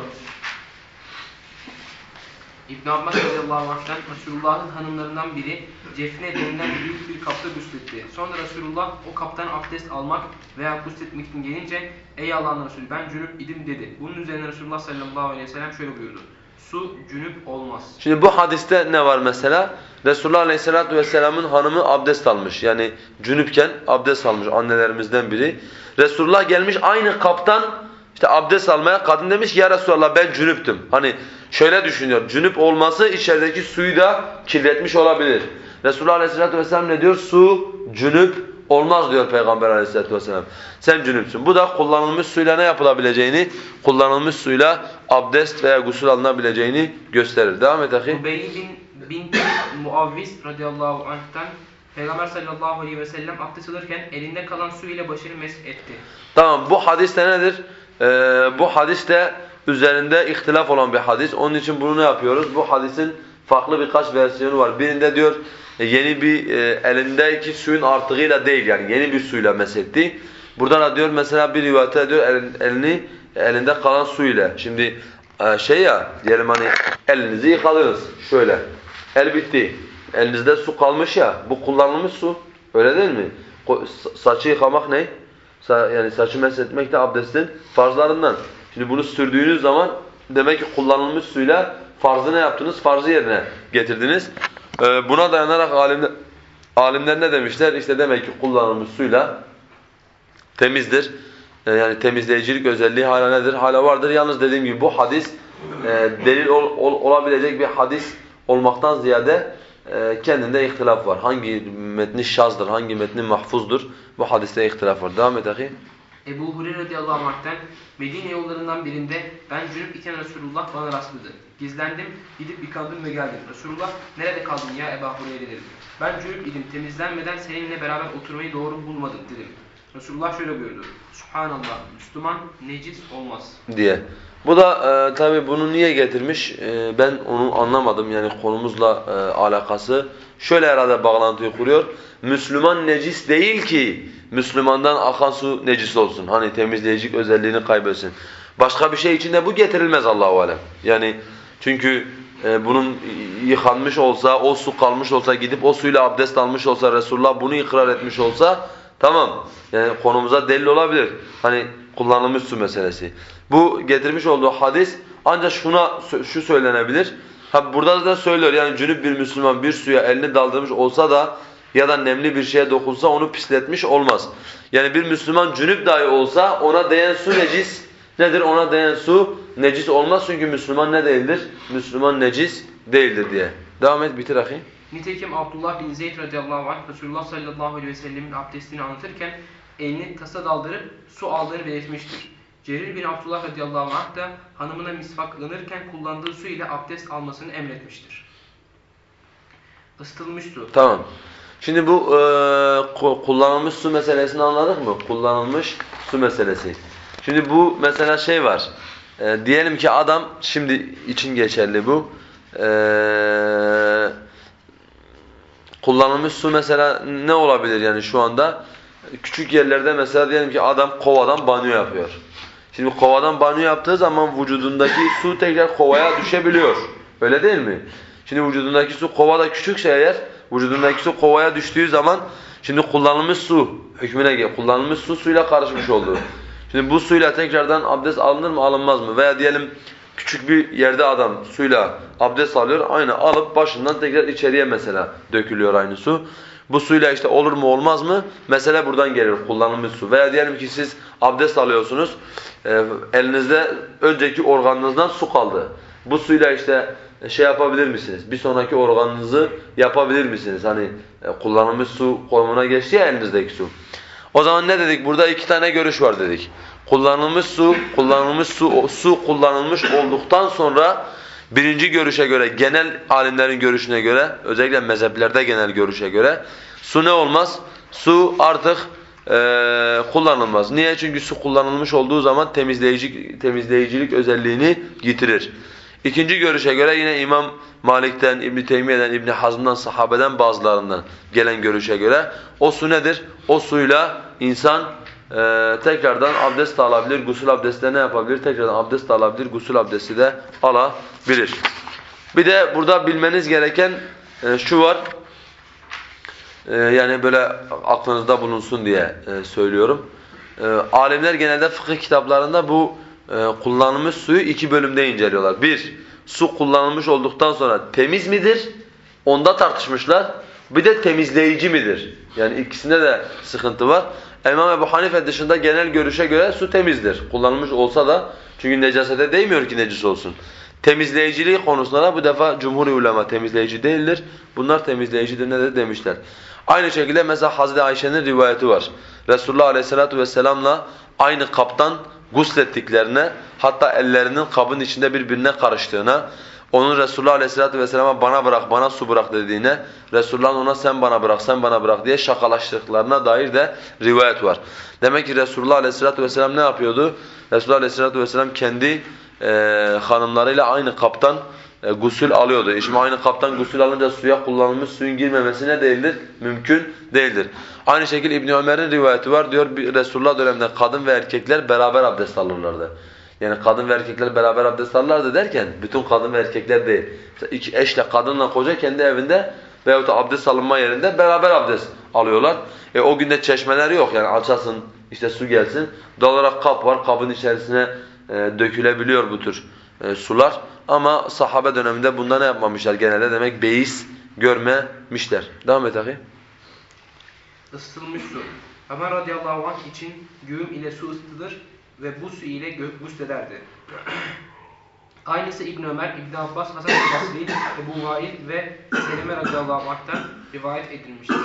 İbn Abbas radıyallahu anh'tan Resulullah'ın hanımlarından biri cefne denilen büyük bir kapta gusletti. Sonra Resulullah o kaptan abdest almak veya gusletmek için gelince ey Allah'ın Resulü ben cünüp idim dedi. Bunun üzerine Resulullah sallallahu aleyhi ve sellem şöyle buyurdu. Su cünüp olmaz. Şimdi bu hadiste ne var mesela? Resulullah Aleyhisselatü Vesselam'ın hanımı abdest almış. Yani cünüpken abdest almış annelerimizden biri. Resulullah gelmiş aynı kaptan işte abdest almaya kadın demiş ki ya Resulallah ben cünüptüm. Hani şöyle düşünüyor. Cünüp olması içerideki suyu da kirletmiş olabilir. Resulullah Aleyhisselatü Vesselam ne diyor? Su cünüp olmaz diyor Peygamber Aleyhisselatü Vesselam. Sen cünüpsün. Bu da kullanılmış suyla ne yapılabileceğini, kullanılmış suyla abdest veya gusül alınabileceğini gösterir. Devam et ahi. Ubey bin, bin Muavviz radıyallahu anh'tan Peygamber sallallahu aleyhi ve sellem abdest alırken elinde kalan su ile başını mesh etti. Tamam bu hadis de nedir? Ee, bu hadis de üzerinde ihtilaf olan bir hadis. Onun için bunu ne yapıyoruz? Bu hadisin farklı birkaç versiyonu var. Birinde diyor e, yeni bir e, elindeki suyun artığıyla değil yani yeni bir suyla mesetti. Burada da diyor mesela bir rivayette diyor elin- elini elinde kalan su ile. Şimdi e, şey ya diyelim hani elinizi yıkadınız şöyle. El bitti. Elinizde su kalmış ya bu kullanılmış su. Öyle değil mi? Saçı yıkamak ne? Yani saçı mesletmek de abdestin farzlarından. Şimdi bunu sürdüğünüz zaman demek ki kullanılmış suyla farzı ne yaptınız? Farzı yerine getirdiniz. Ee, buna dayanarak alimler, alimler ne demişler? İşte demek ki kullanılmış suyla temizdir. Ee, yani temizleyicilik özelliği hala nedir? Hala vardır. Yalnız dediğim gibi bu hadis e, delil ol- ol- olabilecek bir hadis olmaktan ziyade kendinde ihtilaf var. Hangi metni şazdır, hangi metni mahfuzdur? Bu hadiste ihtilaf var. Devam et ahi. Ebu Hureyre radıyallahu anh'ten Medine yollarından birinde ben cünüp iken Resulullah bana rastladı. Gizlendim, gidip yıkandım ve geldim. Resulullah nerede kaldın ya Ebu Hureyre dedim. Ben cünüp idim, temizlenmeden seninle beraber oturmayı doğru bulmadım dedim. Resulullah şöyle buyurdu. Subhanallah, Müslüman necis olmaz. diye. Bu da e, tabi bunu niye getirmiş? E, ben onu anlamadım yani konumuzla e, alakası. Şöyle herhalde bağlantıyı kuruyor. Müslüman necis değil ki Müslümandan akan su necis olsun. Hani temizleyicilik özelliğini kaybetsin. Başka bir şey için de bu getirilmez Allahu alem. Yani çünkü e, bunun yıkanmış olsa, o su kalmış olsa, gidip o suyla abdest almış olsa, Resulullah bunu ikrar etmiş olsa Tamam. Yani konumuza delil olabilir. Hani kullanılmış su meselesi. Bu getirmiş olduğu hadis ancak şuna şu söylenebilir. Ha burada da söylüyor yani cünüp bir Müslüman bir suya elini daldırmış olsa da ya da nemli bir şeye dokunsa onu pisletmiş olmaz. Yani bir Müslüman cünüp dahi olsa ona değen su necis nedir? Ona değen su necis olmaz çünkü Müslüman ne değildir? Müslüman necis değildir diye. Devam et bitir ahi. Nitekim Abdullah bin Zeyd radıyallahu anh Resulullah sallallahu aleyhi ve sellemin abdestini anlatırken elini tasa daldırıp su aldığını belirtmiştir. Cerir bin Abdullah radıyallahu anh da hanımına misvaklanırken kullandığı su ile abdest almasını emretmiştir. Isıtılmış su. Tamam. Şimdi bu e, ku- kullanılmış su meselesini anladık mı? Kullanılmış su meselesi. Şimdi bu mesela şey var. E, diyelim ki adam şimdi için geçerli bu. E, kullanılmış su mesela ne olabilir yani şu anda? Küçük yerlerde mesela diyelim ki adam kovadan banyo yapıyor. Şimdi kovadan banyo yaptığı zaman vücudundaki su tekrar kovaya düşebiliyor. Öyle değil mi? Şimdi vücudundaki su kovada küçükse eğer vücudundaki su kovaya düştüğü zaman şimdi kullanılmış su hükmüne gel. Kullanılmış su suyla karışmış oldu. Şimdi bu suyla tekrardan abdest alınır mı alınmaz mı? Veya diyelim küçük bir yerde adam suyla abdest alıyor. Aynı alıp başından tekrar içeriye mesela dökülüyor aynı su. Bu suyla işte olur mu olmaz mı? Mesele buradan geliyor kullanılmış su. Veya diyelim ki siz abdest alıyorsunuz. e, elinizde önceki organınızdan su kaldı. Bu suyla işte şey yapabilir misiniz? Bir sonraki organınızı yapabilir misiniz? Hani e, kullanılmış su konumuna geçti ya elinizdeki su. O zaman ne dedik? Burada iki tane görüş var dedik. Kullanılmış su, kullanılmış su, su kullanılmış olduktan sonra birinci görüşe göre, genel alimlerin görüşüne göre, özellikle mezheplerde genel görüşe göre su ne olmaz? Su artık eee, kullanılmaz. Niye? Çünkü su kullanılmış olduğu zaman temizleyici temizleyicilik özelliğini yitirir. İkinci görüşe göre yine İmam Malik'ten, İbn Teymiyye'den, İbn Hazm'dan, sahabeden bazılarından gelen görüşe göre o su nedir? O suyla insan eee, tekrardan abdest de alabilir, gusül abdesti de ne yapabilir? Tekrardan abdest de alabilir, gusül abdesti de alabilir. Bir de burada bilmeniz gereken e, şu var. E, yani böyle aklınızda bulunsun diye e, söylüyorum. E, alimler genelde fıkıh kitaplarında bu e, kullanılmış suyu iki bölümde inceliyorlar. Bir, su kullanılmış olduktan sonra temiz midir? Onda tartışmışlar. Bir de temizleyici midir? Yani ikisinde de sıkıntı var. İmam Ebu Hanife dışında genel görüşe göre su temizdir. Kullanılmış olsa da çünkü necasete değmiyor ki necis olsun. Temizleyiciliği konusunda da bu defa cumhur ulema temizleyici değildir. Bunlar temizleyicidir ne de demişler. Aynı şekilde mesela Hazreti Ayşe'nin rivayeti var. Resulullah Aleyhisselatü Vesselam'la aynı kaptan guslettiklerine hatta ellerinin kabın içinde birbirine karıştığına onun Resulullah Aleyhisselatü Vesselam'a bana bırak, bana su bırak dediğine, Resulullah'ın ona sen bana bırak, sen bana bırak diye şakalaştıklarına dair de rivayet var. Demek ki Resulullah Aleyhisselatü Vesselam ne yapıyordu? Resulullah Aleyhisselatü Vesselam kendi e, hanımlarıyla aynı kaptan e, gusül alıyordu. E şimdi aynı kaptan gusül alınca suya kullanılmış suyun girmemesi ne değildir? Mümkün değildir. Aynı şekilde İbn Ömer'in rivayeti var. Diyor Resulullah döneminde kadın ve erkekler beraber abdest alırlardı. Yani kadın ve erkekler beraber abdest alırlardı derken bütün kadın ve erkekler değil. Mesela iki eşle kadınla koca kendi evinde veyahut da abdest alınma yerinde beraber abdest alıyorlar. E o günde çeşmeler yok yani açasın işte su gelsin. Doğal olarak kap var kabın içerisine e, dökülebiliyor bu tür e, sular. Ama sahabe döneminde bunda ne yapmamışlar genelde demek beis görmemişler. Devam et ahi. Isıtılmış su. Ömer radıyallahu anh için güğüm ile su ısıtılır ve bu su ile guslederdi. Aynısı İbn Ömer, İbn Abbas, Hasan el-Basri, Ebu Vail ve Selime radıyallahu anh'tan rivayet edilmiştir.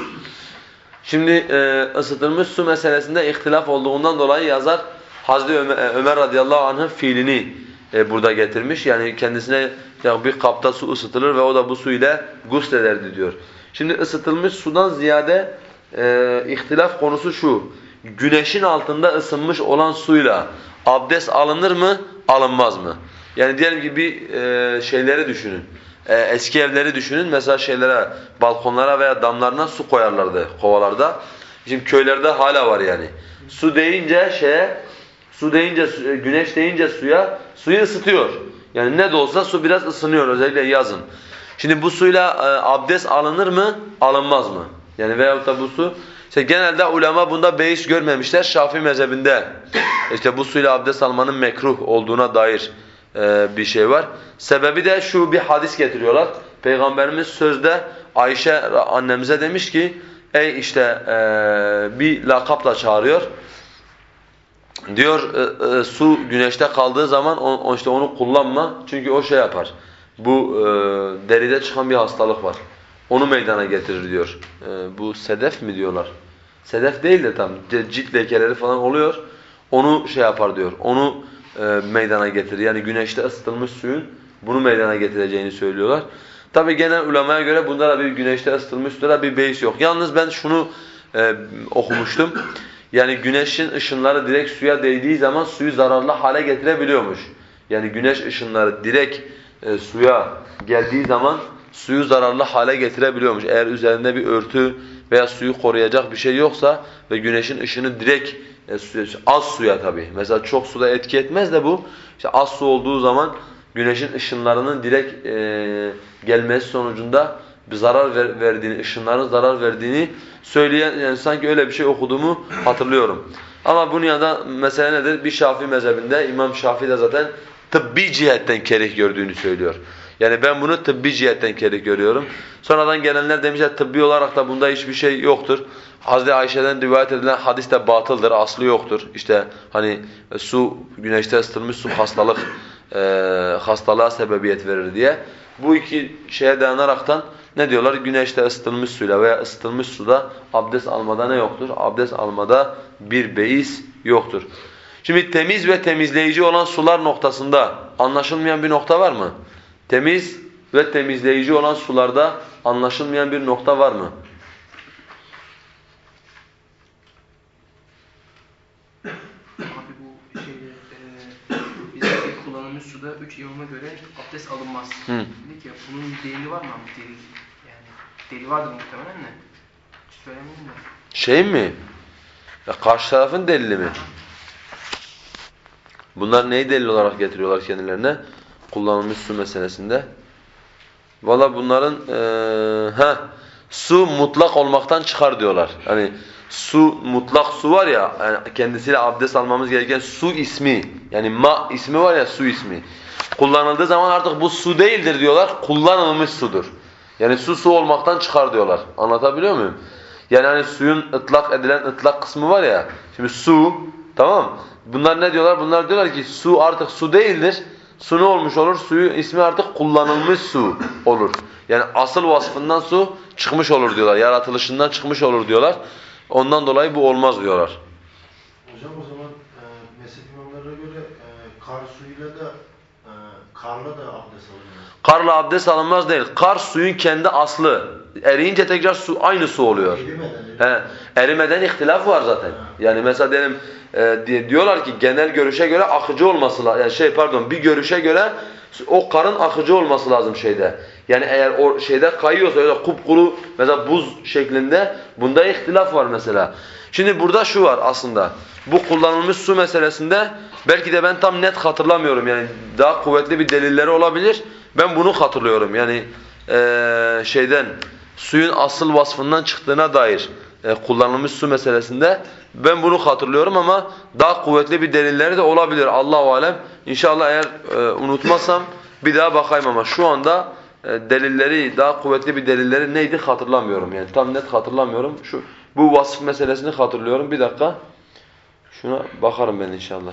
Şimdi e, ısıtılmış su meselesinde ihtilaf olduğundan dolayı yazar Hazreti Ömer, e, Ömer radıyallahu anh'ın fiilini e, burada getirmiş. Yani kendisine ya bir kapta su ısıtılır ve o da bu su ile guslederdi diyor. Şimdi ısıtılmış sudan ziyade e, ihtilaf konusu şu. Güneşin altında ısınmış olan suyla abdest alınır mı, alınmaz mı? Yani diyelim ki bir e, şeyleri düşünün. E, eski evleri düşünün. Mesela şeylere, balkonlara veya damlarına su koyarlardı kovalarda. Şimdi köylerde hala var yani. Su deyince şeye, su deyince, e, güneş deyince suya, suyu ısıtıyor. Yani ne de olsa su biraz ısınıyor özellikle yazın. Şimdi bu suyla e, abdest alınır mı, alınmaz mı? Yani veyahut da bu su, İşte genelde ulema bunda beis görmemişler. Şafii mezhebinde işte bu suyla abdest almanın mekruh olduğuna dair e, bir şey var. Sebebi de şu bir hadis getiriyorlar. Peygamberimiz sözde Ayşe annemize demiş ki ey işte e, bir lakapla çağırıyor. Diyor e, su güneşte kaldığı zaman o, o işte onu kullanma çünkü o şey yapar. Bu deride çıkan bir hastalık var. Onu meydana getirir diyor. Bu sedef mi diyorlar? Sedef değil de tam cilt lekeleri falan oluyor. Onu şey yapar diyor. Onu e, meydana getirir. Yani güneşte ısıtılmış suyun bunu meydana getireceğini söylüyorlar. Tabi genel ulemaya göre bunda da bir güneşte ısıtılmış suda bir beis yok. Yalnız ben şunu e, okumuştum. Yani güneşin ışınları direkt suya değdiği zaman suyu zararlı hale getirebiliyormuş. Yani güneş ışınları direkt e, suya geldiği zaman suyu zararlı hale getirebiliyormuş. Eğer üzerinde bir örtü veya suyu koruyacak bir şey yoksa ve güneşin ışını direkt e, az suya tabii. Mesela çok suda etki etmez de bu. İşte az su olduğu zaman güneşin ışınlarının direkt e, gelmesi sonucunda bir zarar ver, verdiğini, ışınların zarar verdiğini söyleyen yani sanki öyle bir şey okuduğumu hatırlıyorum. Ama bunun yanında mesele nedir? Bir Şafii mezhebinde İmam Şafii de zaten tıbbi cihetten kerih gördüğünü söylüyor. Yani ben bunu tıbbi cihetten kerih görüyorum. Sonradan gelenler demişler tıbbi olarak da bunda hiçbir şey yoktur. Hazreti Ayşe'den rivayet edilen hadis de batıldır, aslı yoktur. İşte hani su, güneşte ısıtılmış su hastalık, e, hastalığa sebebiyet verir diye. Bu iki şeye dayanaraktan ne diyorlar? Güneşte ısıtılmış suyla veya ısıtılmış suda abdest almada ne yoktur? Abdest almada bir beis yoktur. Şimdi temiz ve temizleyici olan sular noktasında anlaşılmayan bir nokta var mı? Temiz ve temizleyici olan sularda anlaşılmayan bir nokta var mı? E, suda üç imama göre abdest alınmaz. Hı. Dedik ya bunun bir delili var mı abi delil? Yani delili vardır muhtemelen de. Hiç söylemedim de. Şey mi? Ya karşı tarafın delili mi? Bunlar neyi delil olarak getiriyorlar kendilerine? Kullanılmış su meselesinde. Valla bunların eee ha su mutlak olmaktan çıkar diyorlar. Hani su mutlak su var ya yani kendisiyle abdest almamız gereken su ismi yani ma ismi var ya su ismi. Kullanıldığı zaman artık bu su değildir diyorlar. Kullanılmış sudur. Yani su su olmaktan çıkar diyorlar. Anlatabiliyor muyum? Yani hani suyun ıtlak edilen ıtlak kısmı var ya. Şimdi su tamam? Bunlar ne diyorlar? Bunlar diyorlar ki su artık su değildir. Su ne olmuş olur? Suyu ismi artık kullanılmış su olur. Yani asıl vasfından su çıkmış olur diyorlar. Yaratılışından çıkmış olur diyorlar. Ondan dolayı bu olmaz diyorlar. Hocam o zaman e, mezhep imamlarına göre e, kar suyuyla da karla da abdest alınıyor. Karla abdest alınmaz değil. Kar suyun kendi aslı. Eriyince tekrar su aynı su oluyor. Erimeden. He, erimeden ihtilaf var zaten. Yani mesela diyelim e, di- diyorlar ki genel görüşe göre akıcı olması lazım. Yani şey pardon bir görüşe göre o karın akıcı olması lazım şeyde. Yani eğer o şeyde kayıyorsa öyle kupkuru mesela buz şeklinde bunda ihtilaf var mesela. Şimdi burada şu var aslında. Bu kullanılmış su meselesinde belki de ben tam net hatırlamıyorum. Yani daha kuvvetli bir delilleri olabilir. Ben bunu hatırlıyorum. Yani eee, şeyden suyun asıl vasfından çıktığına dair e, kullanılmış su meselesinde ben bunu hatırlıyorum ama daha kuvvetli bir delilleri de olabilir. Allahu alem. İnşallah eğer e, unutmazsam bir daha bakayım ama şu anda delilleri daha kuvvetli bir delilleri neydi hatırlamıyorum. Yani tam net hatırlamıyorum. Şu bu vasıf meselesini hatırlıyorum. Bir dakika. Şuna bakarım ben inşallah.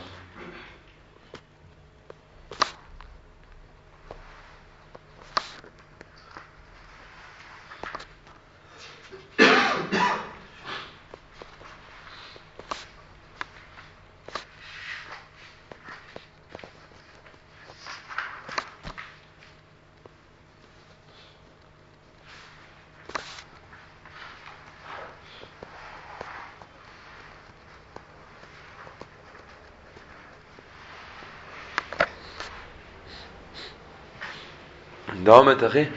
Devam et ahi.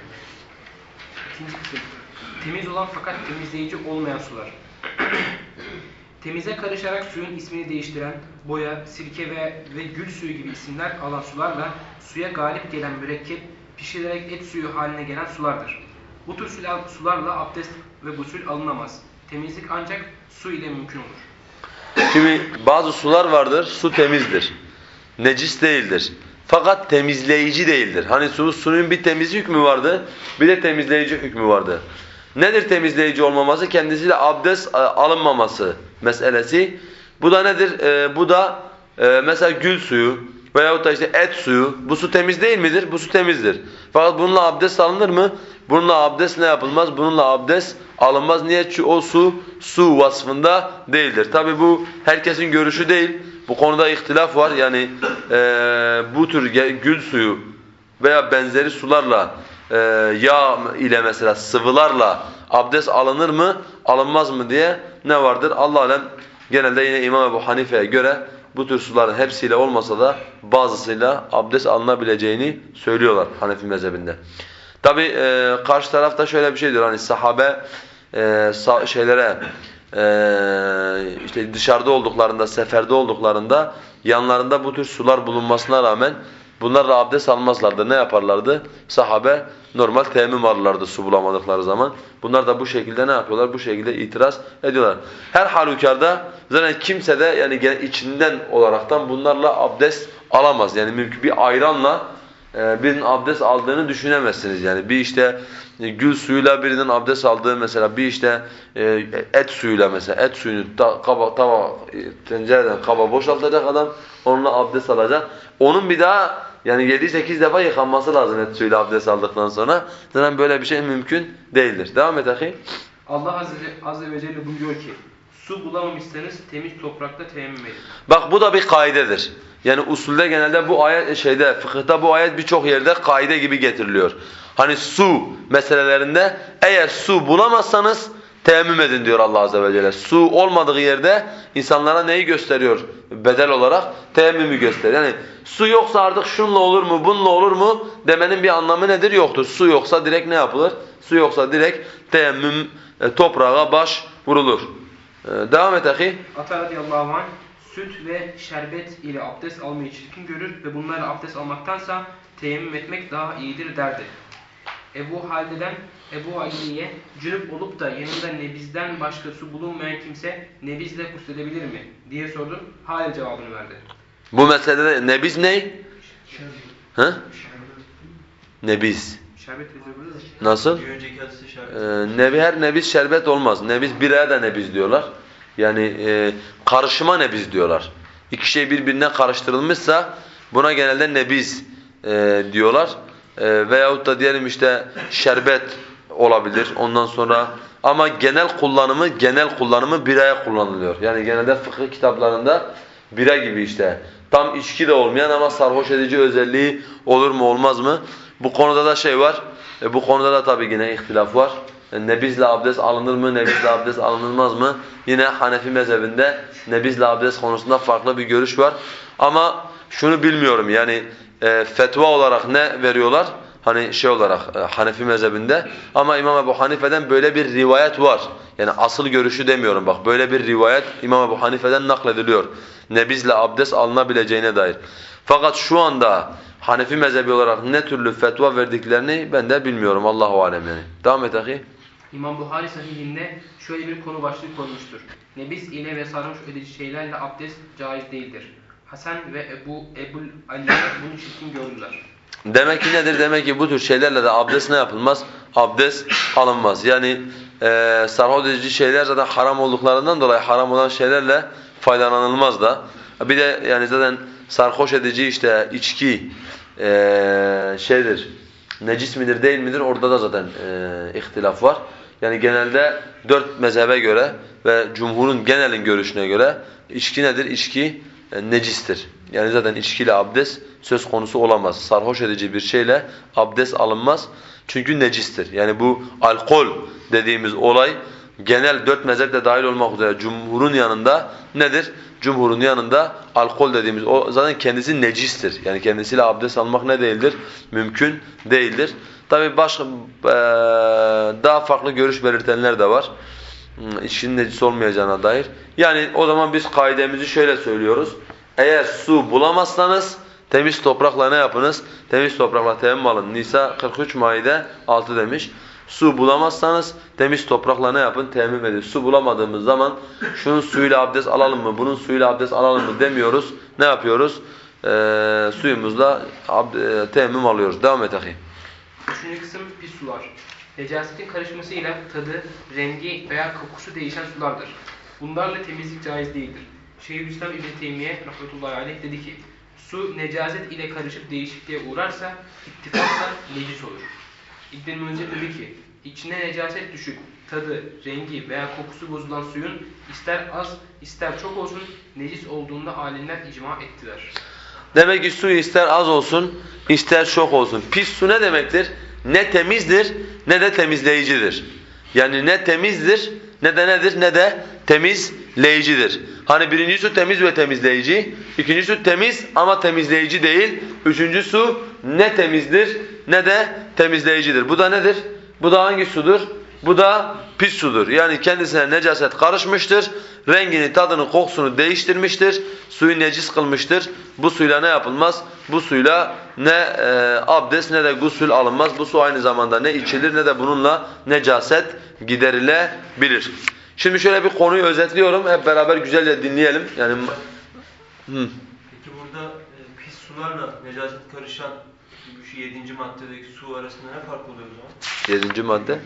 Temiz olan fakat temizleyici olmayan sular. Temize karışarak suyun ismini değiştiren, boya, sirke ve, ve gül suyu gibi isimler alan sularla suya galip gelen mürekkep, pişirilerek et suyu haline gelen sulardır. Bu tür sular- sularla abdest ve gusül alınamaz. Temizlik ancak su ile mümkün olur. Şimdi bazı sular vardır, su temizdir. Necis değildir. Fakat temizleyici değildir. Hani su, suyun bir temizlik hükmü vardı, bir de temizleyici hükmü vardı. Nedir temizleyici olmaması? Kendisiyle abdest e, alınmaması meselesi. Bu da nedir? Ee, bu da e, mesela gül suyu veyahut da işte et suyu. Bu su temiz değil midir? Bu su temizdir. Fakat bununla abdest alınır mı? Bununla abdest ne yapılmaz? Bununla abdest alınmaz. Niye? Çünkü o su, su vasfında değildir. Tabi bu herkesin görüşü değil. Bu konuda ihtilaf var. Yani e, bu tür gül suyu veya benzeri sularla e, yağ ile mesela sıvılarla abdest alınır mı, alınmaz mı diye ne vardır? Allah alem genelde yine İmam Ebu Hanife'ye göre bu tür suların hepsiyle olmasa da bazısıyla abdest alınabileceğini söylüyorlar Hanefi mezhebinde. Tabi e, karşı tarafta şöyle bir şey diyor hani sahabe e, sa- şeylere e, işte dışarıda olduklarında, seferde olduklarında yanlarında bu tür sular bulunmasına rağmen bunlarla abdest almazlardı. Ne yaparlardı? Sahabe normal teyemmüm alırlardı su bulamadıkları zaman. Bunlar da bu şekilde ne yapıyorlar? Bu şekilde itiraz ediyorlar. Her halükarda zaten kimse de yani içinden olaraktan bunlarla abdest alamaz. Yani mümkün bir ayranla birinin abdest aldığını düşünemezsiniz yani. Bir işte e, gül suyuyla birinin abdest aldığı mesela bir işte e, et suyuyla mesela et suyunu kaba, tava, e, tencereden kaba boşaltacak adam onunla abdest alacak. Onun bir daha yani 7-8 defa yıkanması lazım et suyuyla abdest aldıktan sonra. Zaten böyle bir şey mümkün değildir. Devam et ahi. Allah Azze, Azze ve Celle buyuruyor ki su bulamamışsanız temiz toprakta teyemmüm edin. Bak bu da bir kaidedir. Yani usulde genelde bu ayet şeyde fıkıhta bu ayet birçok yerde kaide gibi getiriliyor. Hani su meselelerinde eğer su bulamazsanız teyemmüm edin diyor Allah azze ve celle. Su olmadığı yerde insanlara neyi gösteriyor bedel olarak? Teyemmümü gösteriyor. Yani su yoksa artık şunla olur mu, bununla olur mu demenin bir anlamı nedir? Yoktur. Su yoksa direkt ne yapılır? Su yoksa direkt teyemmüm e, toprağa baş vurulur. E, devam et ahi. Ata radıyallahu anh süt ve şerbet ile abdest almayı çirkin görür ve bunlarla abdest almaktansa teyemmüm etmek daha iyidir derdi. Ebu Halde'den Ebu Ali'ye cünüp olup da yanında nebizden başka su bulunmayan kimse nebizle gusledebilir mi diye sordu. Hayır cevabını verdi. Bu meselede nebiz ne? Hı? Nebiz. Şerbet mi? Nasıl? Bir önceki hadiste şerbet. Ee, nebi her nebiz şerbet olmaz. Nebiz biraya da nebiz diyorlar. Yani e, karışıma nebiz diyorlar. İki şey birbirine karıştırılmışsa buna genelde nebiz e, diyorlar. E, veyahut da diyelim işte şerbet olabilir. Ondan sonra ama genel kullanımı genel kullanımı biraya kullanılıyor. Yani genelde fıkıh kitaplarında bira gibi işte. Tam içki de olmayan ama sarhoş edici özelliği olur mu olmaz mı? Bu konuda da şey var. E, bu konuda da tabii yine ihtilaf var. E, nebizle abdest alınır mı, nebizle abdest alınılmaz mı? Yine Hanefi mezhebinde nebizle abdest konusunda farklı bir görüş var. Ama şunu bilmiyorum yani e, fetva olarak ne veriyorlar? Hani şey olarak e, Hanefi mezhebinde ama İmam Ebu Hanife'den böyle bir rivayet var. Yani asıl görüşü demiyorum bak böyle bir rivayet İmam Ebu Hanife'den naklediliyor. Nebizle abdest alınabileceğine dair. Fakat şu anda Hanefi mezhebi olarak ne türlü fetva verdiklerini ben de bilmiyorum Allahu alem yani. Devam et ahi. İmam Buhari sahihinde şöyle bir konu başlığı konmuştur. Nebiz ile ve sarhoş edici şeylerle abdest caiz değildir. Hasan ve Ebu Ebul Ali bunu çirkin gördüler. Demek ki nedir? Demek ki bu tür şeylerle de abdest ne yapılmaz? Abdest alınmaz. Yani e, sarhoş edici şeyler zaten haram olduklarından dolayı haram olan şeylerle faydalanılmaz da. Bir de yani zaten sarhoş edici işte içki e, şeydir, necis midir değil midir orada da zaten e, ihtilaf var. Yani genelde dört mezhebe göre ve cumhurun genelin görüşüne göre içki nedir? İçki e, necistir. Yani zaten içkiyle abdest söz konusu olamaz. Sarhoş edici bir şeyle abdest alınmaz. Çünkü necistir. Yani bu alkol dediğimiz olay genel dört mezhep de dahil olmak üzere cumhurun yanında nedir? Cumhurun yanında alkol dediğimiz o zaten kendisi necistir. Yani kendisiyle abdest almak ne değildir? Mümkün değildir. Tabi başka eee, daha farklı görüş belirtenler de var. Hmm, İçkinin necis olmayacağına dair. Yani o zaman biz kaidemizi şöyle söylüyoruz. Eğer su bulamazsanız temiz toprakla ne yapınız? Temiz toprakla teyemmüm. Nisa 43 Maide 6 demiş. Su bulamazsanız temiz toprakla ne yapın? Teyemmüm edin. Su bulamadığımız zaman şunun suyuyla abdest alalım mı, bunun suyuyla abdest alalım mı demiyoruz. Ne yapıyoruz? Ee, suyumuzla e, teyemmüm alıyoruz. Devam et ahi. Üçüncü kısım pis sular. Necasetin karışmasıyla tadı, rengi veya kokusu değişen sulardır. Bunlarla temizlik caiz değildir. Şeyhülislam İbn Teymiye rahmetullahi aleyh dedi ki, su necaset ile karışıp değişikliğe uğrarsa ittifakla necis olur. İbn Münzir dedi ki, içine necaset düşüp tadı, rengi veya kokusu bozulan suyun ister az ister çok olsun necis olduğunda alimler icma ettiler. Demek ki su ister az olsun, ister çok olsun. Pis su ne demektir? Ne temizdir, ne de temizleyicidir. Yani ne temizdir, ne de nedir, ne de temizleyicidir. Hani birinci su temiz ve temizleyici, ikinci su temiz ama temizleyici değil, üçüncü su ne temizdir, ne de temizleyicidir. Bu da nedir? Bu da hangi sudur? Bu da pis sudur. Yani kendisine necaset karışmıştır. Rengini, tadını, kokusunu değiştirmiştir. Suyu necis kılmıştır. Bu suyla ne yapılmaz? Bu suyla ne e, abdest ne de gusül alınmaz. Bu su aynı zamanda ne içilir ne de bununla necaset giderilebilir. Şimdi şöyle bir konuyu özetliyorum. Hep beraber güzelce dinleyelim. Yani Hı. Peki burada e, pis sularla necaset karışan şu yedinci maddedeki su arasında ne fark oluyor o zaman? Yedinci madde.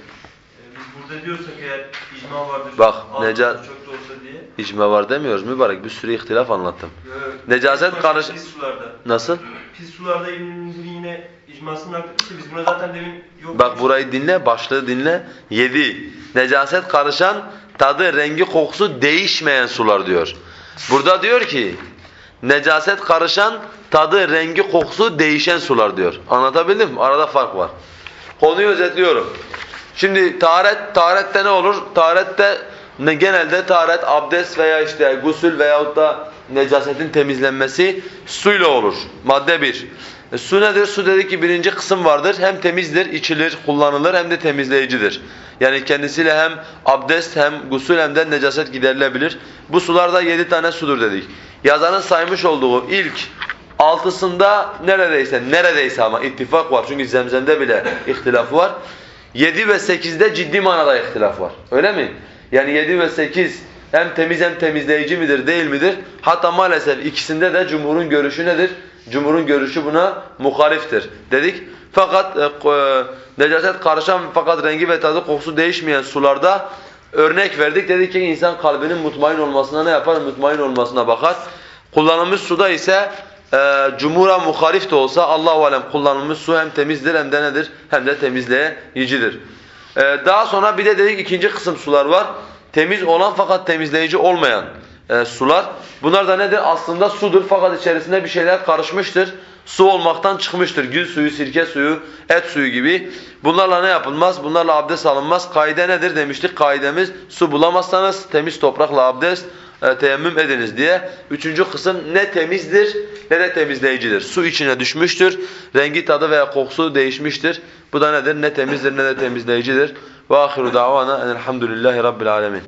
Biz burada diyorsak eğer icma vardır, Bak, neca- çok da olsa diye. İcma var demiyoruz mübarek. Bir sürü ihtilaf anlattım. Ee, Necaset karış- Pis sularda. Nasıl? Pis sularda yine icmasını nakletmişti. Biz buna zaten demin yok. Bak burayı dinle, başlığı dinle. Yedi. Necaset karışan, tadı, rengi, kokusu değişmeyen sular diyor. Burada diyor ki, necaset karışan, tadı, rengi, kokusu değişen sular diyor. Anlatabildim mi? Arada fark var. Konuyu özetliyorum. Şimdi taharet, taharette ne olur? Taharette ne, genelde taharet, abdest veya işte gusül veyahut da necasetin temizlenmesi suyla olur. Madde bir. E, su nedir? Su dedik ki birinci kısım vardır. Hem temizdir, içilir, kullanılır hem de temizleyicidir. Yani kendisiyle hem abdest hem gusül hem de necaset giderilebilir. Bu sularda yedi tane sudur dedik. Yazanın saymış olduğu ilk altısında neredeyse, neredeyse ama ittifak var. Çünkü zemzemde bile ihtilaf var. 7 ve 8'de ciddi manada ihtilaf var. Öyle mi? Yani 7 ve 8 hem temiz hem temizleyici midir değil midir? Hatta maalesef ikisinde de cumhurun görüşü nedir? Cumhurun görüşü buna muhaliftir dedik. Fakat e, e, necaset karışan fakat rengi ve tadı kokusu değişmeyen sularda örnek verdik. Dedik ki insan kalbinin mutmain olmasına ne yapar? Mutmain olmasına bakar. Kullanılmış suda ise e, cumhura muhalif de olsa Allahu alem kullanılmış su hem temizdir hem de nedir? Hem de temizleyicidir. E, daha sonra bir de dedik ikinci kısım sular var. Temiz olan fakat temizleyici olmayan e, sular. Bunlar da nedir? Aslında sudur fakat içerisinde bir şeyler karışmıştır. Su olmaktan çıkmıştır. Gül suyu, sirke suyu, et suyu gibi. Bunlarla ne yapılmaz? Bunlarla abdest alınmaz. Kaide nedir demiştik? Kaidemiz su bulamazsanız temiz toprakla abdest e, teyemmüm ediniz diye. Üçüncü kısım ne temizdir ne de temizleyicidir. Su içine düşmüştür. Rengi, tadı veya kokusu değişmiştir. Bu da nedir? Ne temizdir ne de temizleyicidir. Ve ahiru davana enelhamdülillahi rabbil alemin.